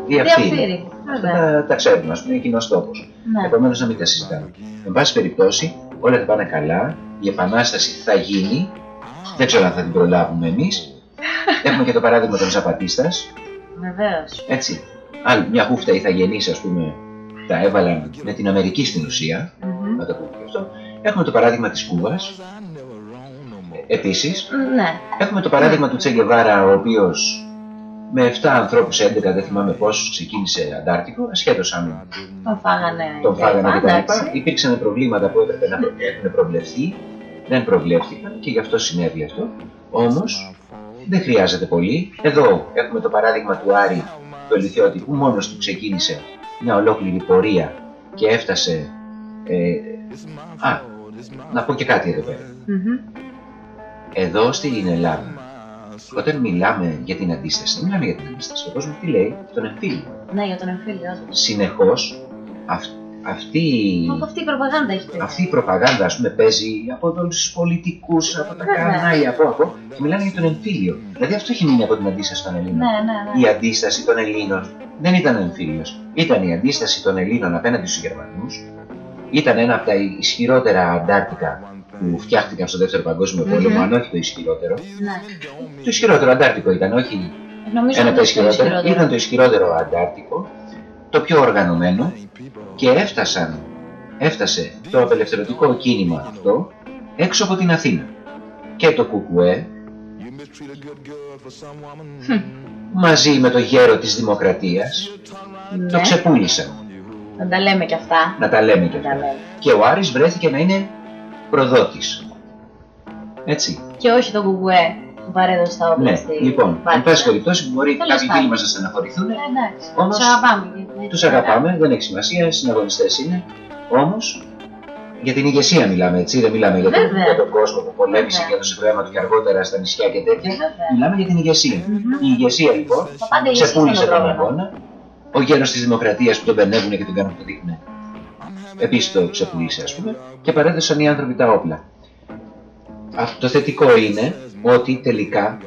διαφθείρει. Διαφθείρει. Αυτά Βέβαια. τα, τα ξέρουμε, ας πούμε, είναι κοινός τόπος. Ναι. Επομένως να μην τα συζητάμε. Εν πάση περιπτώσει, όλα θα πάνε καλά, η επανάσταση θα γίνει, δεν ξέρω αν θα την προλάβουμε εμείς. Έχουμε και το παράδειγμα των Ζαπατίστας, Βεβαίως. έτσι. Άλλη μια χούφτα ηθαγενείς, ας πούμε, τα έβαλαν με την Αμερική στην ουσία, να το πούμε και αυτό. Έχουμε το παράδειγμα της Κούβας. Ε, Επίσης, Ναι. έχουμε το παράδειγμα του Τσεγκεβάρα, ο οποίος με 7 ανθρώπους, 11 δεν θυμάμαι πόσους, ξεκίνησε Αντάρτικο, ασχέτως αν Τον φάγανε. τον και φάγανε λοιπά, κτλ. εντάξει. Υπήρξαν προβλήματα που έπρεπε να προ- έχουν προβλεφθεί, δεν προβλέφθηκαν και γι' αυτό συνέβη αυτό. Όμως δεν χρειάζεται πολύ. Εδώ έχουμε το παράδειγμα του Άρη του Ελιθιώτη που μόνος του ξεκίνησε μια ολόκληρη πορεία και έφτασε. Ε, α, να πω και κάτι εδώ πέρα. Μμμ. Εδώ στην Ελλάδα, όταν μιλάμε για την αντίσταση, δεν μιλάμε για την αντίσταση. Ο κόσμος τι λέει, τον εμφύλιο. Ναι, για τον εμφύλιο του. Συνεχώς αυ- αυτή Από αυτή η προπαγάνδα έχει πει. αυτή η προπαγάνδα ας πούμε παίζει από όλους τους πολιτικούς, από τα Βέβαια. κανάλια, από από και μιλάνε για τον εμφύλιο. Δηλαδή αυτό έχει μείνει από την αντίσταση των Ελλήνων. Ναι, ναι, Η ναι. αντίσταση των Ελλήνων δεν ήταν εμφύλιος. Ήταν η αντίσταση των Ελλήνων απέναντι στους Γερμανούς. Ήταν ένα από τα ισχυρότερα Αντάρτικα που φτιάχτηκαν στο δεύτερο παγκόσμιο πόλεμο, Μμμ. αν όχι το ισχυρότερο. ναι. Το ισχυρότερο Αντάρτικο ήταν, όχι Νομίζω ένα ότι από τα είναι το ισχυρότερα. ισχυρότερο. Ήταν το ισχυρότερο Αντάρτικο, το πιο οργανωμένο και έφτασαν, έφτασε το απελευθερωτικό κίνημα αυτό έξω από την Αθήνα. Και το ΚΚΕ μαζί με το γέρο της δημοκρατίας το Ναι. ξεπούλησαν. Να τα λέμε κι αυτά. Να τα λέμε και Να τα αυτά. λέμε. Και ο Άρης βρέθηκε να είναι προδότης. Έτσι. Και όχι τον κουκουέ που παρέδωσε τα όπλα Ναι, στη λοιπόν, εν Βάρκηνα. πάση περιπτώσει μπορεί Τέλος κάποιοι πάντων. φίλοι μας να στεναχωρηθούν, Ε, Εντάξει. Όμως, Τους αγαπάμε. γιατί- τους αγαπάμε, δεν έχει σημασία, συναγωνιστές είναι, όμως Για την ηγεσία μιλάμε, έτσι. Δεν μιλάμε για τον, Βέβαια. για τον κόσμο που πολέμησε Βέβαια. και έδωσε χρέμα του και αργότερα στα νησιά και τέτοια. Ε, βέβαια. Μιλάμε για την ηγεσία. Η ηγεσία λοιπόν Μα πάντα η ηγεσία ξεπούλησε είναι το τον πρόβλημα. αγώνα. Ο γέρο της Δημοκρατίας που τον μπερνεύουν και τον κάνουν το δείχνουν. Επίσης το ξεπούλησε, ας πούμε, και παρέδωσαν οι άνθρωποι τα όπλα. Αυτό το θετικό είναι ότι τελικά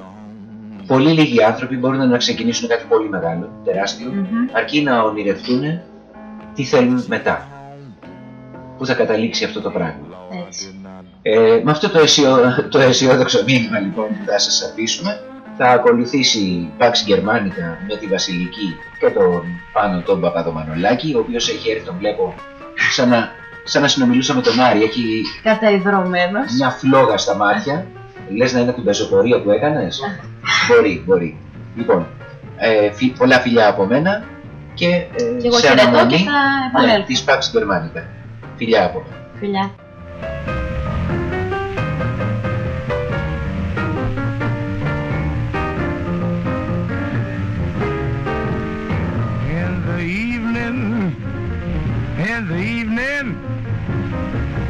πολύ λίγοι άνθρωποι μπορούν να ξεκινήσουν κάτι πολύ μεγάλο, τεράστιο, Μμμ. αρκεί να ονειρευτούν τι θέλουν μετά. Πού θα καταλήξει αυτό το πράγμα. Έτσι. Ε, με αυτό το, αισιο, το αισιόδοξο μήνυμα λοιπόν που θα σας αφήσουμε θα ακολουθήσει η Pax Germanica με τη Βασιλική και τον πάνω τον Παπαδομανολάκη ο οποίος έχει έρθει τον βλέπω σαν να, σαν να συνομιλούσα με τον Άρη έχει Καταϊδρωμένος. μια φλόγα στα μάτια λες να είναι την πεζοπορία που έκανες; Μπορεί, μπορεί λοιπόν, ε, φι- πολλά φιλιά από μένα και, ε, Και εγώ σε χαιρετώ αναμονή και θα ναι, επανέλθω. της Pax Germanica φιλιά από μένα Φιλιά. The evening,